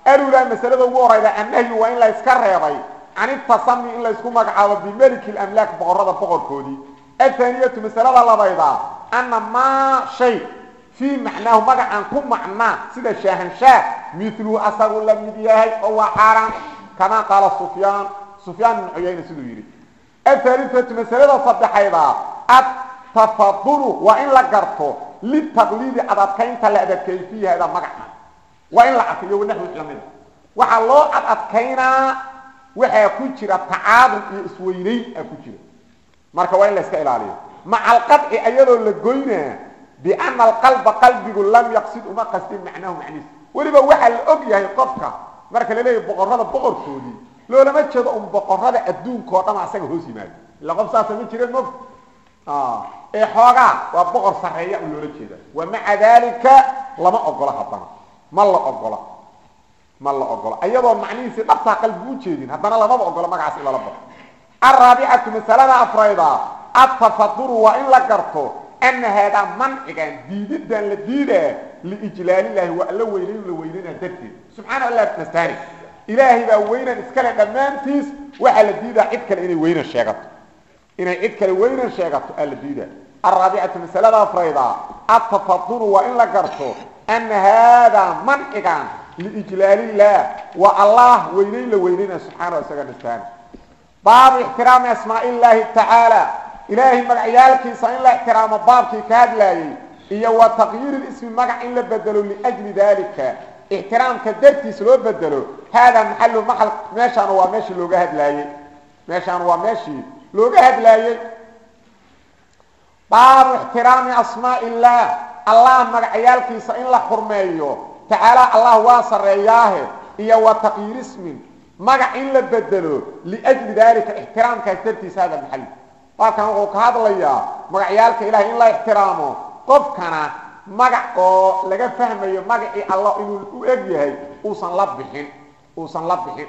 alulaa masalada ugu horayda annahyu waa in la yska reebay can itasami in laysku magacaabo bimeliki lamlaak boqorada boqorkoodii athaaniyatu masalada labayda ana maa shay fii macnaahu magacaan ku macnaa sida shaahanshaah miluhu asagu la mid yahay oo waa xaaraan kamaa qaala sufyaan sufyaan ibn cuyayna siduu yidhi athaalithatu masalada saddexayda atafadulu waa in la garto litaqliidi adadkaynta la hada magaca waa in la arkayo wanaxwi lamida waxaa loo adadkaynaa waxaa ku jira tacaadul iyo isweynayn aa ku jira. Marka waa in la iska ilaaliyo. Maca alqadci ayadoo la goynaa biana alqalba qalbigu lam yaqsid uma qasdin macnahu macniis weliba waxaa la og yahay qofka marka la boqorada boqorkoodii loolama jeedo un boqorada adduunka oo dhama asaga hoos yimaado illa qof saasa ma jireen mog ee xoogaa waa boqor sarreeya u loola jeeda wa maca dalika lama ogola haddana ma la ogola ma la ogola ayadoo macnihiisii dhabtaa qalbi u jeedin haddana lamaba ogola magacaas lala baxo alraabicatu masalada afrayda atafaduru waa in la garto ana haadaa mancigan diididan la diidaa liijlaalilahi waa alla weynayn la weynana darteed subxaana allah nastaani ilaahay baa weynan iskale dhammaantiis waxaa la diidaa cid kale inay weynan sheegato inay cid kale weynan sheegato aa la diidaa alraabicatu masalada afrayda atafaduru waa in la garto ana haadaa mancigan liijlaalilah waa allah weynayn la weynayna subxaana isaga nastaani baabu ixtiraami asmaa illaahi tacaala ilaahay magacyaalkiisa in la ixtiraamo baabkii ka hadlaayey iyo wa taqyiiri ismi magac in la bedelo liajli dalika ixtiraamka dartiis loo bedelo haadaa maxalu maal meeshaan waa meeshii looga hadlaayey meeshaan waa meeshii looga hadlaayey baabu ixtiraami asmaa illaah allah magacyaalkiisa in la xurmeeyo. Tacaala allah waa sarreeyaahe. Iyo wa taqyiir ismin. Magac in la bedelo liajli dalika ixtiraamkaas dartiisa hada maxali halkan wuxuu ka hadlayaa magacyaalka ilahay in la ixtiraamo. Qofkana magac oo laga fahmayo magacii allah inuu u eg yahay uusan la bixin. Uusan la bixin.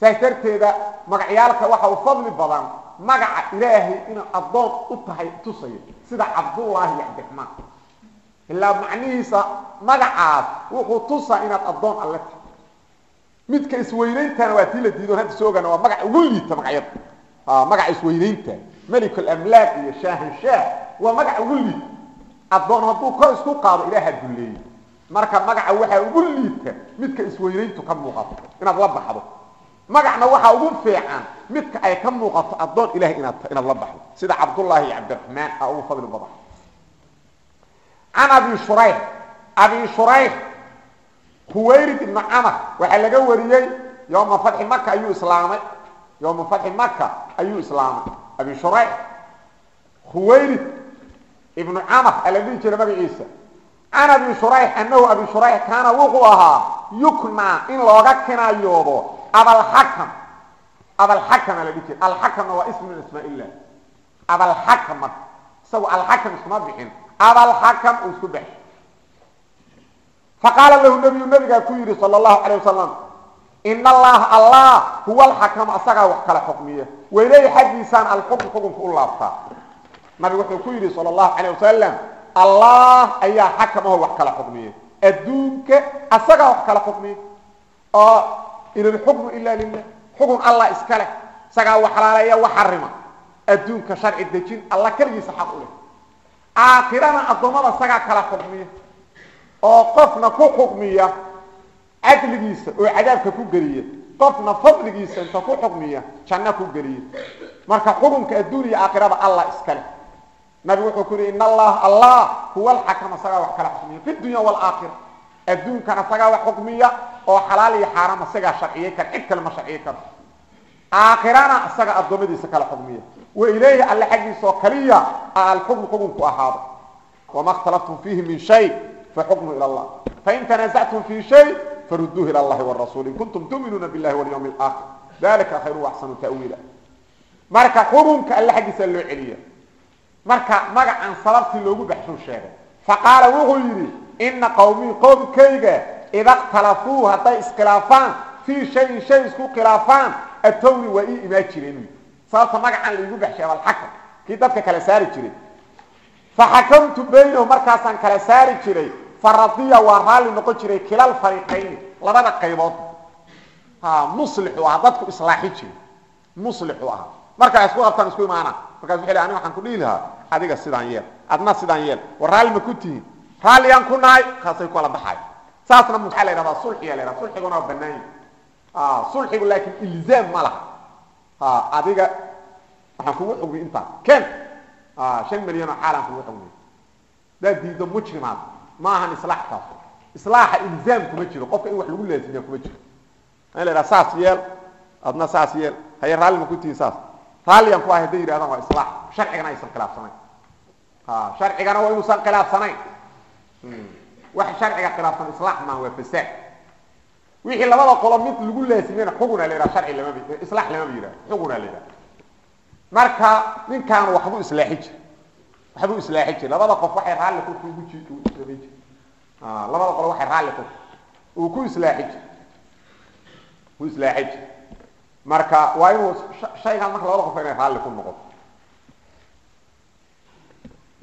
Saas darteeda magacyaalka waxa u fadli badan magaca ilaahay inuu addoon u tahay tusayo sida cabdullaahi iyo cabdiraxmaan ilaa macnihiisa magacaas wuxuu tusaa inaad addoon alle tahay. Midka isweynayntana waa tii la diidoon hadda soo ogaana waa magac ugu liita magacyada. Magaca isweynaynta malik alamlaak iyo shaahanshaah waa magac ugu liita addoon hadduu kor isku qaado ilaaha dulleeyey marka magaca waxaa ugu liita midka isweynayntu ka muuqato inaad la baxdo. Magacna waxaa ugu fiican midka ay ka muuqato addoon ilahay inaad inaad la baxdo. Sida cabdullaahi iyo cabdiraxmaan a ugu fadli badan can abi shurayx abi shurayx huwayrid ibnu camar waxaa laga wariyey yowma fatxi maka ayuu islaamay yowma fatxi maka ayuu islaamay abi shurayx huwayrid ibnu camar ala dhihi jira magaciisa can abi shurayx anahu abi shurayx kaana wuxuu ahaa yuknaa in looga kinayoodo abalxakam abalxakama la dhihi jira alxakamna waa ismu min asmaa illah abalxakam marka isagu alxakam iskuma bixin abalxakam uu isku baxay faqaala lahu nabiyu nabigaa ku yidhi sal allahu calayh wasalam ina allaha allah huwa alxakam asagaa wax kala xukmiya waileyhi xaggiisaan alxukm xukunka u laabtaa. Nabigu wuxuu ku yidhi sal allahu calayh wasalam allah ayaa xakamaho wax kala xukmiya adduunka asagaa wax kala xukmiya oo in alxukmu ila lilah xukun allah iska leh. Isagaa wax xalaaleeya wax xarima adduunka sharci dejin alla keligiisa xaq u leh aakhirana addoommada isagaa kala xukmiya oo qofna ku xukmiya cadligiisa oo cadaabka ku geliya qofna fadligiisa inta ku xukmiya janno ku geliya. Marka xukunka adduun iyo aakhiraba allah iska leh. Nabigu wuxuu ku yidhi in allaha allah huwa alxakam isagaa wax kala xukmiya. Fi dunya waalaakhira adduunkana isagaa wax xukmiya oo xalaal iyo xaaraam isagaa sharciyey kar cid kale ma sharciyi karo aakhirana isaga addoommadiisa kala xugmiya wailayhi alle xaggiisa kaliya alxukmu xukunku ahaado. Wamaa khtalaftum fiihi min shay faxukmu ila allah. Fain tanaasactum fii shay faruduuhu ila allahi warasuul in kuntum tuuminuuna billahi walyawmi alaakhir dalika khayru waxsanu tawiila. Marka xukunka alle xaggiisa loo celiya. Marka magacan sababtii loogu baxshuu sheegay. Faqaala wuxuu yidhi ina qawmii qowmkayga ida khtalafuu hadday iskhilaafaan fii shayin shay isku khilaafaan atowni waa ii imaa jireen sababta magacan laigu baxshay abalxakam kii dadka kala saari jiray. Faxakamtu baynahum markaasaan kala saari jiray. Faradiya waa raalli noqon jiray kilal fariiqayni labada qaybood. Muslixu ahaa dadku islaaxi jiray. Muslixu ahaa marka isku qabtaan isku imaanaan markaas wuxuu aniga waxaan ku dhihi lahaa adiga sidaan yeel adna sidaan yeel. War raalli ma ku tihiin raalliyaan ku nahay kaasay kala baxay saasna waxaa la yidhahdaa sulxiya la yhahda sulxiguna waa bannaan. yahi sulxigu laakiin ilzaam ma laha. Adiga waxaan kugu xugmiyey intaas ken? Shan milyan oo xaalaan kugu xugmiyey hadaad diido mujrimaad ma ahan islaax kaas islaaxa ilzaam kuma jiro. Qofka in wax lagu laazimiya kuma jiro. In la yidhaha saas yeel. Adna saas yeel. Haye raalli ma ku tihiin saas. Raalliyaan ku ahay hadday yidhahdaan waa islaax. Sharcigana aysan khilaafsanayn. Sharcigana waa inuusan khilaafsanayn. Wax sharciga khilaafsan islaax maan waa fasaad wixii labada qolo mid lagu laasimeyna xuguna la yidhaha sharci lamaba islaax lamaba yidhaha xuguna la yidhaha. Marka ninkaan waxbuu islaaxi jir waxbuu islaaxi jir labada qof waxay raalli ku ugu ji samay jir labada qolo waxay raalli ku uu ku islaaxi jir ku islaaxi jir marka waa inuu shaygan marka labada qof inay raalli ku noqoto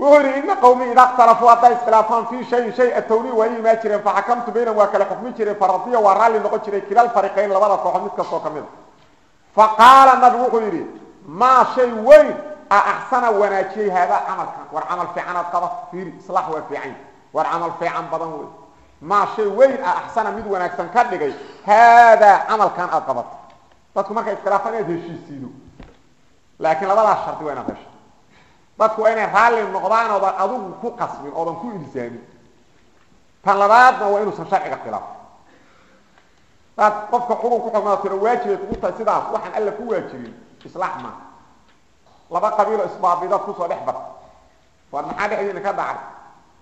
wuxuu yidhi ina qawmi ida اkhtalafuu hadday iskhilaafaan fii shayin shay atowni waa i imaa jireen faxakamtu baynahum waa kala xukmi jireen faradiya waa raalli noqon jiray kilal fariqayn labada kooxood mid kastoo ka mid a faqaala nabigu wuxuu yidhi maa shay weyn a axsana wanaajiyey haadaa camalkan? War camal fiicanaad qaba? Fiiri islaax waa fiican war camal fiican badan wey maa shay weyn a axsana mid wanaagsan ka dhigay haadaa camalkan aad qabato? Dadku markay iskhilaafaan inaad heshiisiido. Laakiin labadaas shardi waa inaad dadku waa inay raalli noqdaan oodan adigu ku qasbin oodan ku ilsaamin. Tan labaadna waa inuusan sharciga khilaafin daad qofka xukun ku xugmaa tiro waajibay kugu tahay sidaas waxaan alla ku waajibin islaax maa laba qabiilo isbaabidaad ku soo dhex barta waar maxaa dhexdiina ka dhacay?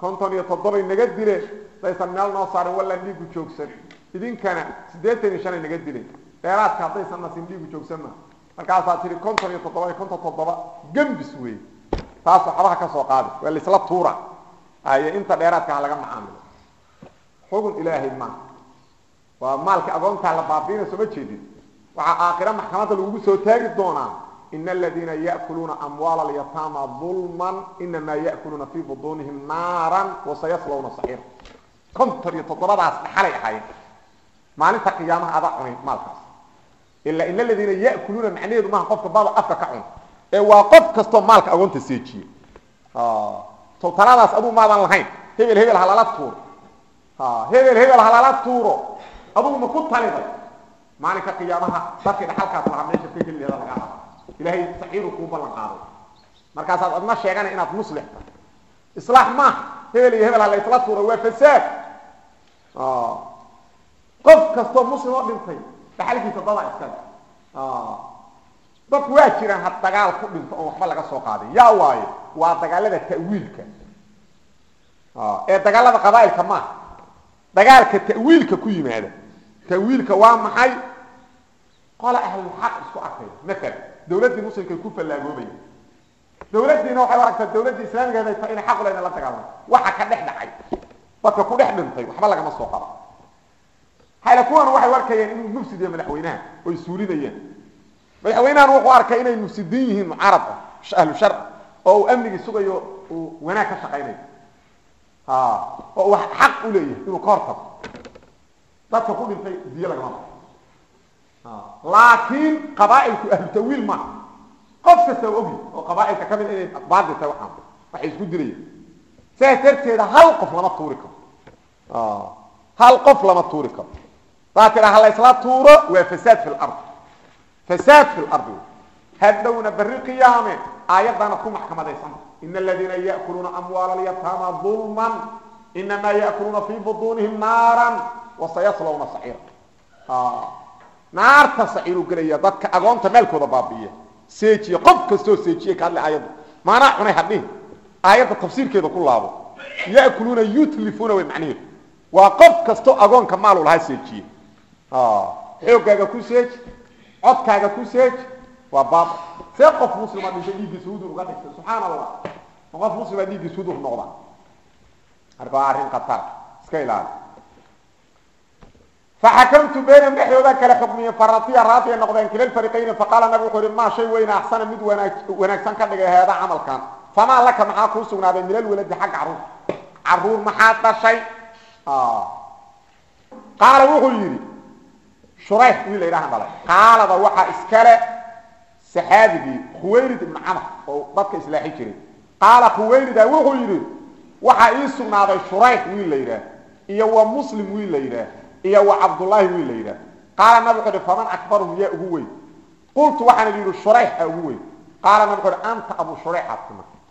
Konton iyo toddobay naga dileen daysan meel noo saarin wallaan dhiigu joogsan. Idinkana siddeetan iyo shanay naga dileen dheeraadka haddaysan nasin dhiigu joogsanma markaasaa tihi konton iyo toddoba iyo konton toddoba gambis wey taas waxbaha ka soo qaadi. Waa laisla tuura. Aye inta dheeraadka ha laga macaamilo. Xugun ilaahay ma. Waa maalka agoontaa la baabiina sooma jeedin. Waxaa aakhira maxkamadda lagugu soo taagi doonaa. Ina aladiina ya'kuluuna amwaala alyataama dulman inamaa ya'kuluuna fii buduunihim naaran wasayaslawna saciira konton iyo toddobadaas dhaxalay ahaayeen. Maalinta qiyaamaha adaa cunay maalkaas. Ilaa ina aladiina ya'kuluuna macnaheedu maaha qofka baba afka ka cun ee waa qof kastoo maalka agoonta seejiye towtaladaas aduu maadan lahayn. Hebel hebel halala tuuro. Hebel hebel halala tuuro. Adugu ma ku taliday? Maalinka qiyaamaha dadkii dhaxalkaas lahaa meesha ka heli lagaa raba ilaahay saxiiru kuu ballan qaaday markaasaad adna sheeganay inaad muslix tahay. Islaax maaha. Hebel iyo hebel hala isla tuuro waa fasaad. Qof kastoo muslim oo dhintay dhaxalkiisa dadaa iskale dadku waa jiraan had dagaal ku dhinto oon waxba laga soo qaadin yaa waayo waa dagaalada ta'wiilka. Ee dagaalada qabaa'ilka maaha dagaalka ta'wiilka ku yimaada. Ta'wiilka waa maxay? Qola ahlulxaq isku arkay. Maala dawladdii muslimkay ku fallaagoobayan dawladdiina waxay u aragtaa dawladdii islaamigeed ay tahay uleyna la dagaalamo waxa ka dhex dhacay. Dadka ku dhex dhintay waxba lagama soo qaba. Hayla kuwan waxay u arkayeen inuu mufsid yahay madaxweynaha oy suurinayeen madaxweynahan wuxuu arkay inay mufsidiin yihiin ah ahlu shar oo uu amnigii sugayo uu wanaag ka shaqaynayo oo uu xaq u leeyahay inuu ka hortago. Dadka ku dhintay diyo lagama bao laakiin qabaailku ahlu tawiil maaha qof kasta ogi oo qabaailka ka mid inay baadil waxaan waxay isku dilayaan sidaas darteeda hal qof lama tuuri karo. Hal qof lama tuuri karo. Saa tiraa laysla tuuro waa fasaad fi lard fasaad fi lardi hadhowna berri qiyaame aayaddaana ku maxkamadaysan ina aladiina ya'kuluuna amwaala alyataama dulman inamaa ya'kuluuna fii buduunihim naaran wasayaslawna saciira naarta saciiruu gelaya dadka agoonta maalkooda baabi'iya seejiya qof kastoo seejiye ka hadle aayadda maanaa cunay hadhihin aayadda tafsiirkeeda ku laabo ya'kuluuna yutlifuuna way macnaheedu waa qof kastoo agoonka maalu lahaa seejiye xooggaaga ku seeji codkaaga ku seeji waa baaba see qof muslima dhintay dhiiggiisa hudur uga dhigtay. Subxaana allah ma qof muslima dhiiggiisa hudur noqda. Marka waa arrin khatar. Iska ilaali. Faxakamtu baynahum dhexdooda kala xukmiye faratiya raadiya noqdeen kila lfariqayni faqaala nabi wuxuu ihi maa shay weyna axsana mid wanaag wanaagsan ka dhigay heeda camalkan. Famaa laka? Maxaa kuu sugnaaday? Min alwaladi xagga carruur carruur maxaad dhashay? Qaala wuxuu yidhi shurayx wiil la yidhahan dhalay qaalada waxaa iskale saxaabigii khuwaylid ibnu camar oo dadka islaaxi jiray. Qaala khuwaylida wuxuu yidhi waxaa ii sugnaaday shurayx wiil la yidhaah iyo wa muslim wiil la yidhaah iyo wa cabdullaahi wiil la yidhaah. Qaala nabi wuxuu faman akbaruhum yaa ugu weyn? Qultu waxaan idhi yidhi shurayx a ugu weyn. Qaala nabi wuxuu anta abu shurayx aad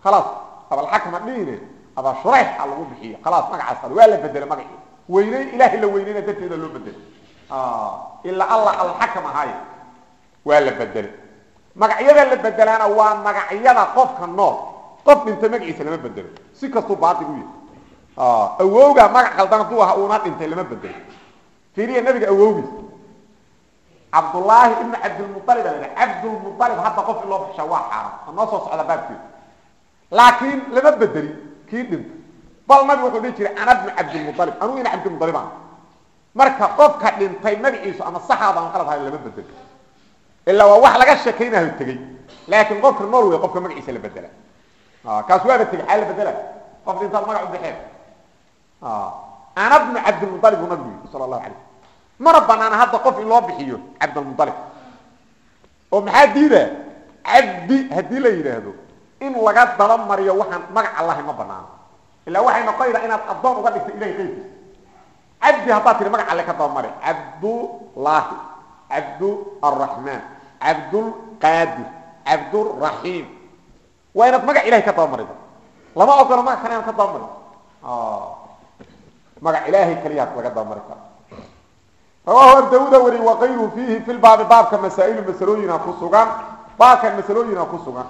khalaas abalxakma dhihine aba shurayx a lagu bixiye. Khalaas magacaas waa la bedelay magacii weyneyn ilaahay la weyneyna darteeda loo bedelay ilaa allah alxakam ahaaye waa la bedelay magacyada la bedelaana waa magacyada qofka nool qof dhinta magaciisa lama bedelo si kastuu baatil u yahay awowga magac qaldan hadduu aha uuna dhintay lama bedelo fiiriya nabiga awowgiis cabdullaahi ibnu cabdilmualib a cabdulmualib hadda qof in loo waa xaaraan oo noo soo socda baabkeeda laakiin lama bedelin kii dhintay bal nabi wuxuu dhihi jiray ana bnu cabdilmualib anugu ina cabdilmualib aan marka qofka dhintay magaciisu ama saxaaba ama qalad ahay lama bedelo ilaa waa wax laga sheekaynayo tegey. Laakiin qofka nool wey qofka magaciisa la bedela. Kaas waaba tegey xaa la bedela? Qof dhintaad magac u baxeen ana bnu cabdilmualib buu nabigu allahu alay mana banaana hadda qof in loo bixiyo cabdilmualib oo maxaa diida? Cabdi haddii la yidhaahdo in laga daba mariyo waxaan magac allahay ma banaano ilaa waxay noqonaydaa inaad addoon uga dhigto ilahay qaybkiisa cabdi haddaad tihi magac alle ka daba mari cabdullaahi cabd araxmaan cabdulqaadir cabduraxiim waa inaad magac ilahay ka daba marido lama ogolo magac kale inaad ka daba marido magac ilaahay kaliyaad laga daba mari karo rawahu abdauda wari wakayru fiihi fi lbaabi baabka masaa'ilu masalooyina ku sugan baabkan masalooyina ku sugan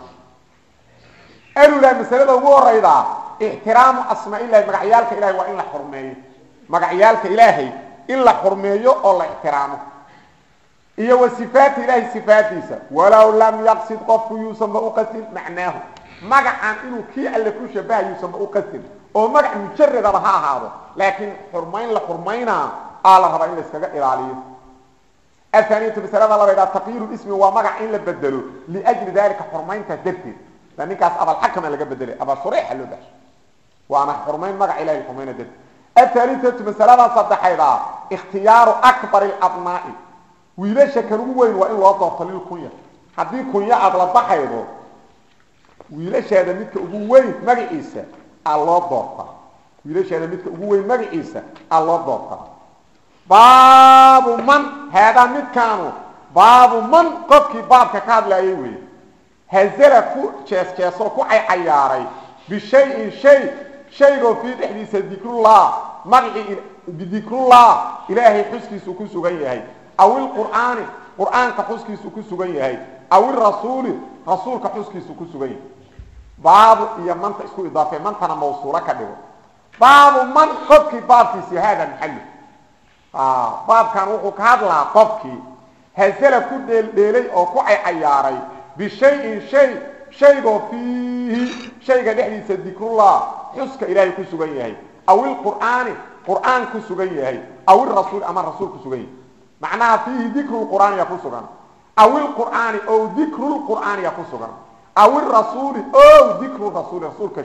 alula masalada ugu horaydaa ixtiraamu asmaa'ilahi magacyaalka ilahay waa in la magacyaalka ilaahay in la xurmeeyo oo la ixtiraamo. Iyo wa sifaati ilaahi sifaatiisa. Walow lam yaqsid qofku yuusanba u qasin macnaahu. Magacan inuu kii alle ku shabaha yuusanba u qasin oo magac mujaradaba ha ahaado. Laakiin xurmayn la xurmaynaa aa la rabaa in la iskaga ilaaliyo. Ahaniyatu masalada labaydhaa taqyiiru ismi waa magac in la bedelo liajli dalika xurmaynta darteed. Ninkaas abalxakama laga bedelay abal shureexa loo baxsho waana xurmayn magac ilahi xurmayna darteed athalitatu masalada saddexaydaa ikhtiyaaru akbar alabnaa'i. Wiilasha kan ugu weyn waa in loo doorto lilkunya haddii kunya aada la baxaydo wiilashaada midka ugu weyn magaciisa aa loo doortaa wiilashaada midka ugu weyn magaciisa aa loo doortaa baabu man haadaa midkaanu baabu man qofkii baabka ka hadlaayay wey hazala ku jees-jeesoo ku caycayaaray shaygoo fii dhexdiisa dikrullah magci bidikrullah ilaahay xuskiisu ku sugan yahay. Aw ilqur'aani qur'aanka xuskiisu ku sugan yahay. Aw irasuuli rasuulka xuskiisu ku sugan yahay. Baabu iyo manta isku idaafee mantana mawsuulo ka dhigo. Baabu man qofkii baabkiisi hada maxalu baabkan wuxuu ka hadlaa qofkii hasala ku dheeldheelay oo ku caycayaaray bishayin shay shaygoo fiihi shayga dhexdiisa dikrullah xuska ilaahay ku sugan yahay. Aw ilqur'aani qur'aan ku sugan yahay. Aw irasuul ama rasuul ku sugan yahay. Macnaha fiihi dikru lqur'aaniya ku sugan. Aw ilqur'aani ow dikru lqur'aaniya ku sugan. Aw irasuuli ow dikru rasuuli rasuulka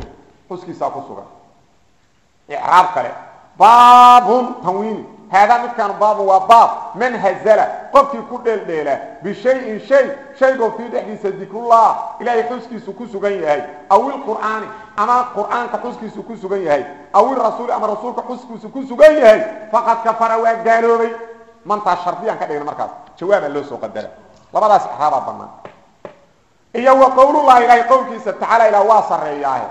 xuskiisaa ku sugan. Icraab kale haadaa midkaanu baabun waa baab man hazala qofkii ku dheeldheela bishayin shay shaygoo fii dhexdiisa dikrullah ilaahay xuskiisu ku sugan yahay aw ilqur'aani ama qur'aanka xuskiisu ku sugan yahay aw irasuuli ama rasuulka xuskiisu ku sugan yahay faqad kafara waa gaaloobay mantaa shardiyaan ka dhigna markaas jawaabaa loo soo qadara labadaas icraabaa banaan iyo wa qowlullahi ilaahay qowlkiisa tacaala ilaah waa sarreeyaahe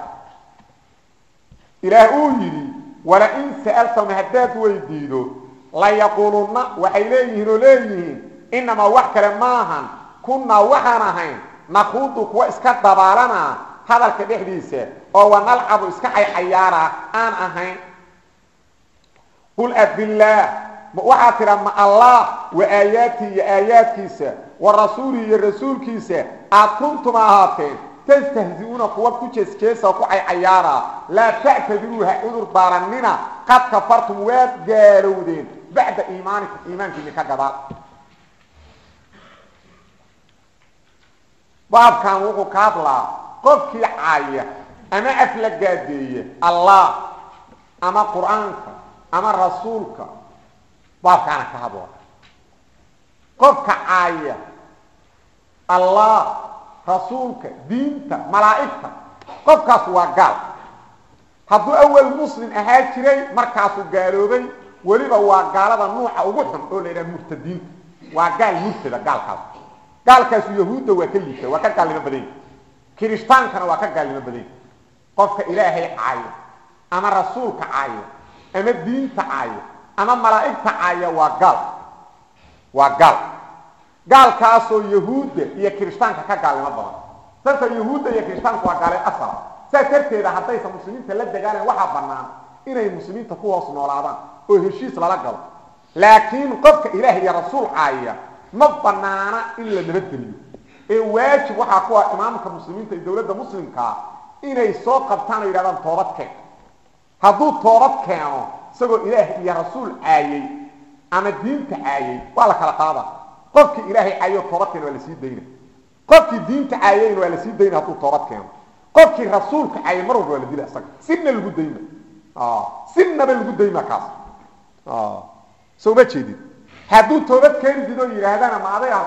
ilaah uu yidhi walain sa'altahum haddaad weydiido layaquulunna waxay leeyihiin oo leeyihiin inamaa wax kale maahan kunnaa waxaan ahayn nakuudu kuwa iska dabaalanaa hadalka dhexdiisa oo wanalcabu iska caycayaara aan ahayn. Qul abillaah waxaa tidhaa ma allah wa aayaatii iyo aayaadkiisa wa rasuulihi iyo rasuulkiisa aad kuntum ahaateen tastahzi-uuna kuwa ku jeesjeesa ku caycayaara laa ta'tadiruuha cudur daarannina qad kafartum waad gaalowdeen bacda iimaanikum iimaankiini ka gadaal baabkan wuxuu ka hadlaa qofkii caaya ama afla gaadeeya allah ama qur'aanka ama rasuulka baabkaana ka hadla qofka caaya allah rasuulka diinta malaa'igta qofkaas waa gaal hadduu awal muslim ahaa jiray markaasuu gaaloobay weliba waa gaalada nuuca ugu xun oo la yidhaha murtadiinta waa gaal murtada gaalkaas. Gaalkaasu yahuudda waa ka liita waa ka gaalnimo badanya kiristaankana waa ka gaalnimo badanya qofka ilaahay caayo ama rasuulka caayo ama diinta caayo ama malaa'igta caaya waa gaal. Waa gaal. Gaalkaasoo yahuudda iyo kiristaanka ka gaalnimo badan. Sababta yahuudda iyo kiristaanku waa gaaleen asal. Saas darteeda haddaysan muslimiinta la dagaalan waxaa bannaan inay muslimiinta ku hoos noolaadaan oo heshiis lala galo. Laakiin qofka ilaah iyo rasuul caaya ma banaana in la nabadgeliyo ee waajib waxaa ku ah imaamka muslimiinta iyo dowladda muslimkaa inay soo qabtaan oo yidhahdaan toobad keen. Hadduu toobad keeno isagoo ilaah iyo rasuul caayey ama diinta caayey waa la kala qaada. Qofkii ilaahay caayo toobad keeno waa la sii dayna qofkii diinta caayeyna waa la sii dayna hadduu toobad keeno. Qofkii rasuulka caayey mar walba waa la dila isaga. Sina lagu dayma sinaba lagu dayma kaas soo ma jeedid hadduu toobad keeni dido yidhaahdana ma adiga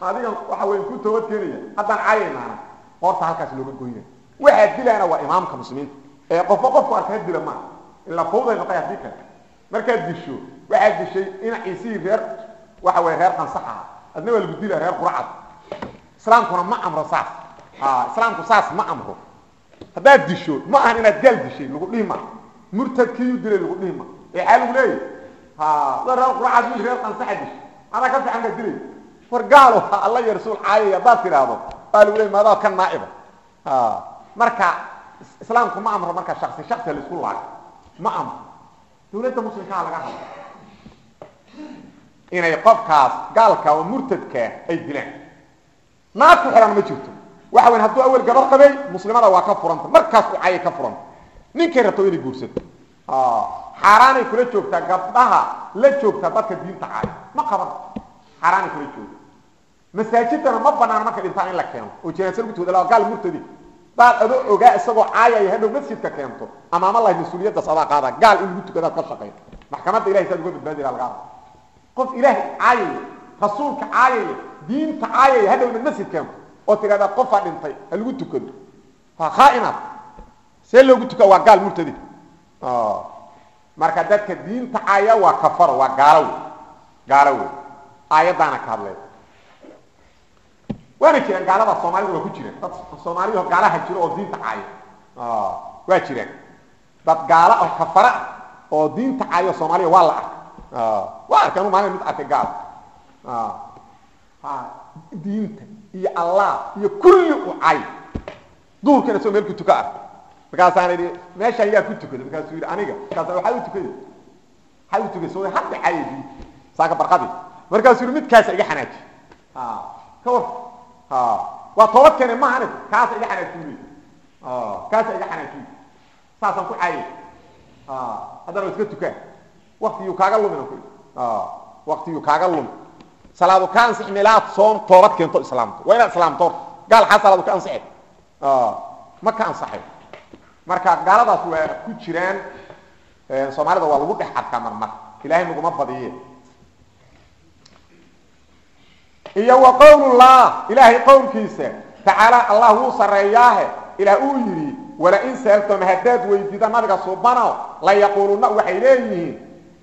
ma waxa weya ku toobad keenaya haddaan caayaynaana horta halkaas looga goynay waxaa dilaana waa imaamka muslimiinta ee qofba qofku arkaa dila maaha ilaa fawday noqay haddii kale markaad disho waxaad dishay dhinaciisihii reer waxa weya reer qansax adna waa lagu dila reer quracad islaamkuna ma amro saas islaamku saas ma amro haddaad disho ma ahan inaad gaal dishay lagu dhihi ma murtadkiiyuu dilay lagu dhihi ma ee xaa lagu leeyahy reer qansaxa dishay adaa ka fiican ka dilay war gaalo alla iyo rasuul caayay haddaad tidhaahdo baa lagu leeyay maadaa ka naa'iba. Marka islaamku ma amro marka shaksi shaksiga la isku laayo. Ma amro. Dawladda muslimkaa laga hadla inay qofkaas gaalka oo murtadkaa ay dilaan naag ku xihan ma jirto. Waxa weyn hadduu awel gabar qabay muslimada waa ka furanta. Markaas u cayay ka furanta. Ninkay rabto inay guursato xaaraanay kula joogtaa gabdhaha la joogtaa dadka diinta caaya ma qaban xaaraanay kula joogta masaajidana ma banaan marka dhintaan in la keeno oo janaasa lagu tukada gaal murtadi daad adoo ogaa isagoo caayaya hadhow masjidka keento amaama mas'uuliyaddaas adaa qaada gaal in lagu tukadaad ka shaqayn maxkamadda ilahay saad uga badbaadi laha qof ilaahay caayaya rasuulka caayaya diinta caayaya hadhow inaad masjid keento oo tidhahdaa qofaa dhintay ha lagu tukado waa khaainaad see loogu tuka waa gaal murtadi marka dadka diinta caaya waa kafaro waa gaalo wey gaalo wey aayaddaana ka hadlay. Waana jiraan gaalada soomaalida waa ku jiraan dad soomaaliya gaalaha jiro oo diinta caaya waa jiraan dad gaalo oo kafara oo diinta caayo soomaaliya waa la arkay. Waa arkay anu maalin mid arkay gaal. Diinta iyo allah iyo kulli u cay duurkana soo meel ku tuka ah markaasaan idhi ku tukaday. Markaasuu yidhi aniga. Markaasa u tukaday? Waxaa u tukay soo hadda saaka barqadii markaasuu yidhi midkaasa iga xanaaji. Ka war. Waa toobad keene maahane kaasa iga xanaajiy kaasa iga xanaajiy saasaan ku caayay haddana iska tukaa waktiyuu kaaga lumin ku waktiyuu kaaga lumi. Salaadu ka ansix milaad soom toobad keento islaamto waa inaad islaamto gaal xaa salaadu ka ansixe ma ka ansaxay marka gaaladaas waa ku jiraan soomaalida waa lagu dhex arkaa marmar. Ilahay naguma badiye. Iyo wa qowlullah ilaahay qowlkiisa tacaala allah wuu sarreeyaahe. Ilaah uu yidhi walain saaltom haddaad weydida nabiga subano layaquuluna waxay leeyihiin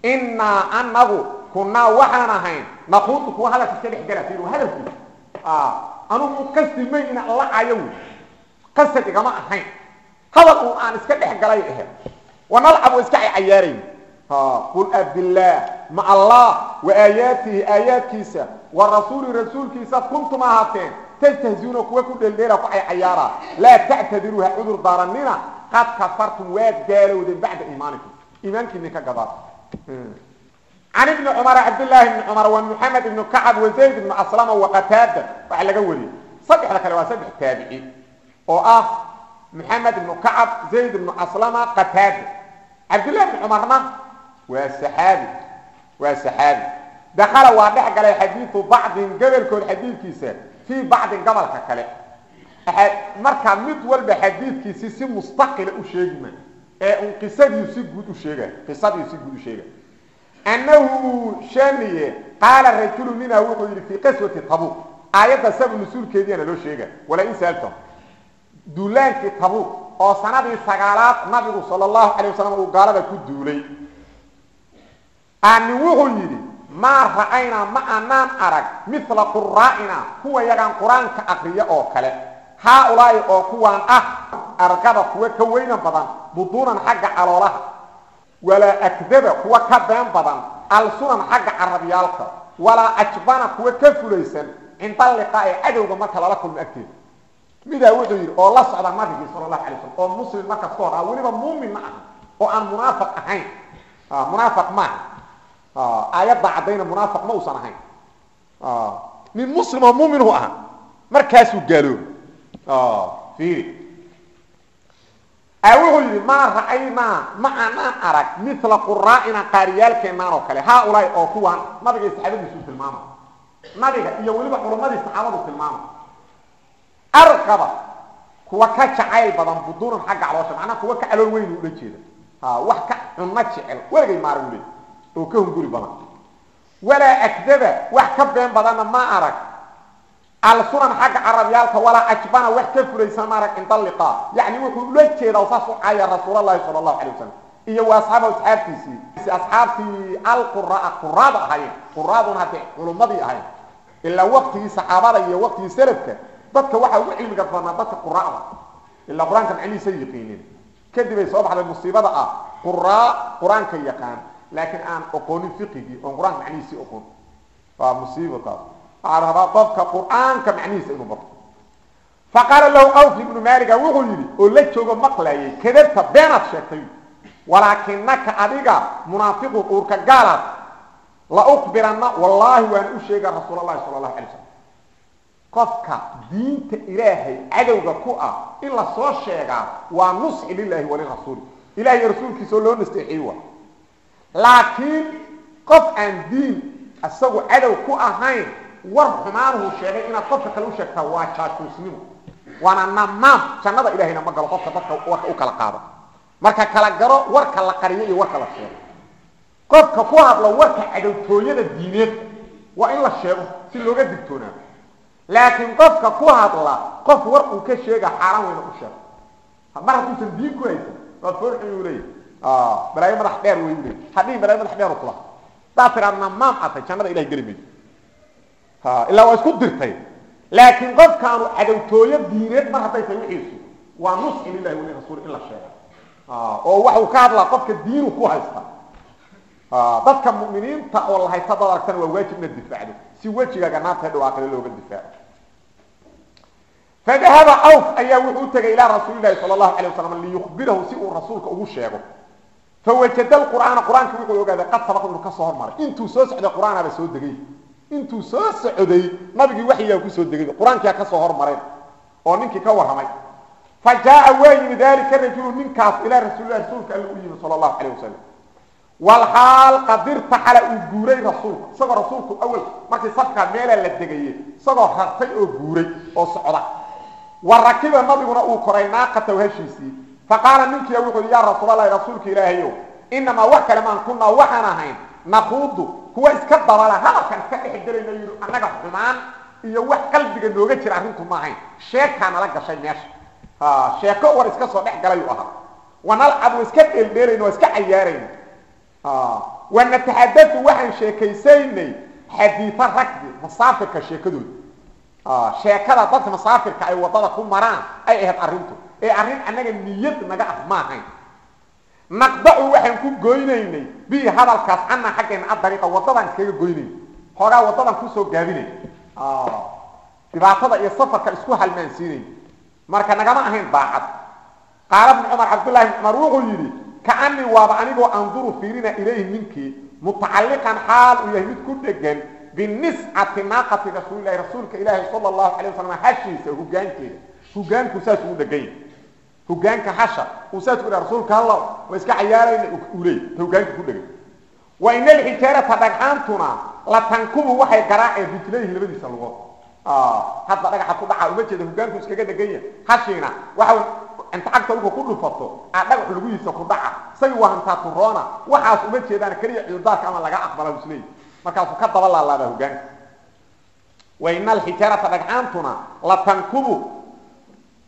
innaa anagu kunnaa waxaan ahayn naquudu kuwa hadalka iska dhex gala fiir hadalkiisa. Anugu qasdi may inaan la cayo qasad igama ahayn hadal uu aan iska dhex galay ahe wanalcab wa iska cayaarayn qul abillaah ma allah wa aayaatihi aayaadkiisa wa rasuuli rasuulkiisa kuntum ahaateen. Tastahziuna kuwa ku dheeldheela ku caycayaaraa laa tactadiruu ha cudur daaranina qad kafartum waad gaalowdeen bacda iimaanikum. Iimaankiini ka gadaad can ibni cumar cabdillaahi ibni cumar wa muxamed ibnu kacab wa zayd ibnu aslama wa qataada waxaa laga wariyey. Saddexda kale waa saddex taabici oo ah muxamed ibnu kacab zayd ibnu aslama qataada. Cabdillahi ibni cumarna waa saxaabi waa saxaabi. Dakala waa dhex galay xadiidu bacdin gobolkood xadiidkiisa fii bacdin gobolka kale. Markaa mid walba xadiidkiisi si mustaqila u sheegima ee un qisadiiu si guud u sheega qisadiiu si guud u sheega. Annahu shaniye qaala rajulu mina wuxuu yidhi fii qaswati tabuq aayadda sabu nusuulkeediana loo sheega walain saaltom duulaankii tabuq oo sanadii sagaalaad nabigu sala allahu calay wasalam uu gaalada ku duulay. Aanin wuxuu yidhi maa ra'aynaa ma anaan arag mila quraa'ina kuwa yagaan qur'aanka akriya oo kale. Haa-ulaa'i oo kuwaan ah arqaba kuwa ka weynan badan buduunan xagga caloolaha. Walaa akdaba kuwa ka been badan alsunan xagga carabyaalka. Walaa ajbana kuwa ka fulaysan. Cinda liqaa'i cadowga marka lala kulmo agteeda midaa wuxuu yidhi oo la socda nabigii sala allahu alay slam oo muslim markas ka hor ah weliba muumin ma aha oo aan munaafiq ahayn. Munaafiq maaha aayadda caddayna munaafiq ma uusan ahayn. Nin muslim oo muuminhu aha. Markaasuu gaalooba fiiri. Wuxuu yidhi maa ra'aynaa ma aanaan arag mila quraa'ina qaariyaalkeennaan oo kale haa-ulaahi oo kuwaan nabiga iyo saxaabadiisuu tilmaama nabiga iyo weliba culammadii saxaabadu tilmaama arqaba kuwa ka jacayl badan buduunan xagga caloosha macnaha kuwa ka calool weyn ula jeeda wax ka cunno jecel. Weligay maara u oo ka hunguri badan. Walaa akdaba wax ka been badanna ma arag. Alsunan xagga carabyaalka walaa ajbana wax ka fulaysan maarag cinda liqaa. Yacni wuxuu ula jeedaa saas u caaya rasuulalahi sala allahu calay wasalam iyo wa asxaaba asxaabtiisii. Asxaabtii alquraa quraada ahayen quraaduna haddee culummadii ahayn ilaa waqtigii saxaabada iyo waqtigii salafka dadka waxaa ugu cilmiga badnaa dadka quraada ilaa qur'aanka macnihiisa yaqiinin kadib soo baxday musiibada ah quraa qur'aanka yaqaan laakiin aan oqoonin fiqigii oon qur'aanka macnihiisii oqoon. Waa musiibo taas. Waxaa rabaa qofka qur'aanka macnihiisa inuu barto. Faqaala lahu awf ibnu maaliga wuxuu yidhi oo la joogo maqlayay kadabta beenaad sheegtay walaakinaka adiga munaafiqun uurka gaalaad la uqbiranna wallaahi waan u sheegaa rasuul allahi sala allahu alay slam qofka diinta ilaahay cadowga ku ah in la soo sheegaa waa nusxi lilahi walirasuuli ilahi iyo rasuulkiisaoo loo nasteexiyey waa. Laakiin qof aan diin isagu cadow ku ahayn war xumaanuhu sheegay inaad qofka kale u sheegtaa waa jaashuusnimo waana namaam jannada ilahayna ma galo qofka dadka warka u kala qaada marka kala garo warka la qariyo iyo warka la sheego. Qofka ku hadla warka cadowtooyada diineed waa in la sheego si looga digtoonaado laakiin qofka ku hadla qof war uu ka sheega xaaraan weyna u sheego mar hadduusan diin ku haysan waad foolxun uu leeyahy balaayo madax dheer wey leey hadhihin balaayo madax dheer kula daa tiraad namaam atay jannada ilahay geli mayso ilaa waa isku dirtay. Laakiin qofkaanu cadowtooyo diineed mar hadday tahay wixiisu waa nusxi lilahi walirasuul in la sheego oo waxuu ka hadlaa qofka diinu ku haysta dadka muminiinta oo la haysta dad aragtana waa waajib inaad difaacdo si wejigaaga naarta dhow aakhire looga difaaco. Fadahaba awf ayaa wuxuu u tegay ilaa rasuuli lahi sala allahu alay wasalam liyukhbirahu si uu rasuulka ugu sheego. Fawajada lqur'aana qur'aanka wuxuu ogaaday qad sabaq inuu ka soo hormaray. Intuu soo socday qur'aanaba soo degay. Intuu soo socday nabigii waxyigaa ku soo degay. Qur'aankiyaa ka soo hormaray oo ninkii ka warramay. Fa waa yimi dalika rajulu ninkaas ilaa rasuulilah rasuulka alla u yimi sala allahu calayh wasalam walxaal qadirtaxala uu guuray rasuulku isagoo rasuulku awel markii safkaa meelaa la degaye isagoo rartay oo guuray oo socda. Wa rakiba nabiguna uu koray naaqataw heshiisii fa qaala ninkiia wuxuu yidhi yaa rasuulalahi rasuulka ilaahayow inamaa wax kale maan kunaa waxaan ahayn naquudu kuwa iska dabala hadalkan iska dhex gelayna yidhi annaga xumaan iyo wax qalbiga nooga jira arrintu ma ahayn. Sheekaa nala gashay meesha. Sheeko war iska soo dhex galayuu ahaa. Wanalcabu iska dheeldheelayna waa iska cayaarayna wanataxadau waxaan sheekaysaynay xadiia ragbi masaafirka sheekadooda sheekada dadka masaafirka ay waddada ku maraan ay ahayd arrintu ee arrin annaga niyad naga ah ma ahayn naqdacu waxaan ku goynaynay bi hadalkaas cana xaggeena adariiqa wadadaan iskaga goynay hoogaa wadadaan ku soo gaabinay dhibaatada iyo safarka isku halmaansiinay marka nagama ahayn daacad qaala bnu cumar cabdullahi bn cumar wuxuu yidhi kaanii waaba anigoo anduru fiirina ilayhi ninkii mutacalliqan xaal uu yahay mid ku dhegan biniscati naaqati rasuulilahi rasuulka ilaahi sala allahu calay wasalam hashiisa hogaankeeda hogaanku saas ugu dhegan yahay. Hogaanka hasha uu saas ku dhaha rasuulka alla waa iska cayaarayna uu ta hogaanka ku dhegan wa ina alxijaarata dhagxaantuna la waxay garaaceen rijlayhi labadiisa lugood. Hadda dhagaxa ku dhaca uma jeeda hogaanku iskaga dhegan yahay. Hashiina waxa inta cagta ku dhufato aa dhagax lugihiisa ku dhaca. Isagii waa hantaa turoona waxaas uma jeedaan keliya cudurdaarka ama laga aqbala isleey markaasuu ka daba laalaabaa hogaanka wa ina alxijaarata dhagxaantuna la tankubu.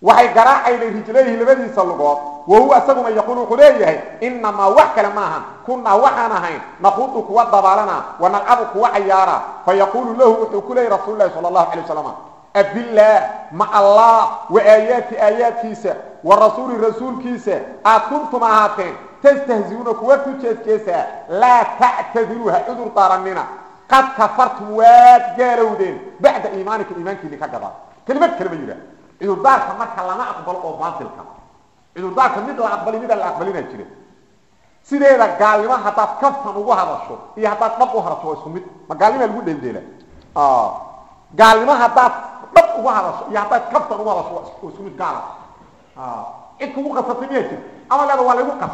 Waxay garaacayday rijlayhi labadiisa lugood. Wa huwa isaguna yaquul wuxuu leeyahay inamaa wax kale maahan kunaa waxaan ahayn. Naquudu kuwa dabaalana wa nalcabu kuwa cayaara. Fa yaquulu lahu wuxuu ku leeyay rasuul lahi sala allahu alay wasalam abillaah ma allah wa aayaati aayaadkiisa wa rasuuli rasuulkiisa aad kuntum ahaateen tastahziuuna kuwa ku jeesjeesaa laa tactadiruu ha cudur daaranina qad kafartum waad gaalowdeen bacda iimaanikum iimaankiini ka gadaa kelimad kalema yidhaah cudurdaarka marka lama aqbalo oo baatilka cudurdaarka mid la aqbali mida la aqbalina jira sideeda gaalnimo haddaad kaftan ugu hadasho iyo haddaad dhab u hadasho waa isku mid ma gaalnimaa lagu dheeldeela gaalnimo haddaad dhab ugu hadasho iyo haddaad kaftan ugu hadasho waa isku mid gaala cid kugu qasatay miyaa jir ama leeda waa laygu qas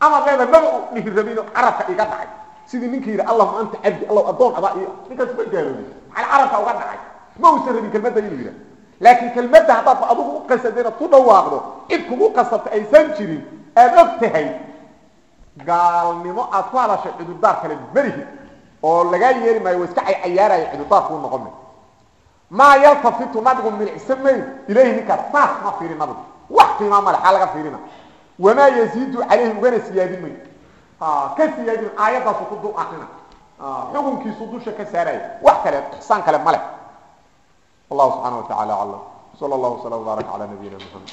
ama leeda maba dhihi rabino carabka iga dhacay sidii ninkii yidhi allahuma anta cabdi allah addoon adaa iyo ninkaas ma gaaloobay maxaa carabka uga dhacay ma uusan rabin kelmadda inuu yidha laakiin kelmadda haddaad adigu u qasadeen ad ku dhawaaqdo cid kugu qasatay aysan jirin aad og tahay gaalnimo aad ku hadashay cudurdaar kale merihi. Oo lagaa yeeli maayo wa iska cayaaraya cudurdaarkuu noqon may maa yaltafitu nabigu milicsa mayn ilayhi ninkaas saas ma fiirin nabigu wax qiimaa male xaa laga fiirina. Wamaa yaziidu calayhi ugana siyaadin mayo ka siyaadin aayaddaasu ku dul akrina xukunkiisu dusha ka saaraya wax kale ixsaan kale male wallahu subxaana wa tacala aclam sala allahu wasala wbaarak cala nabiyina muxamed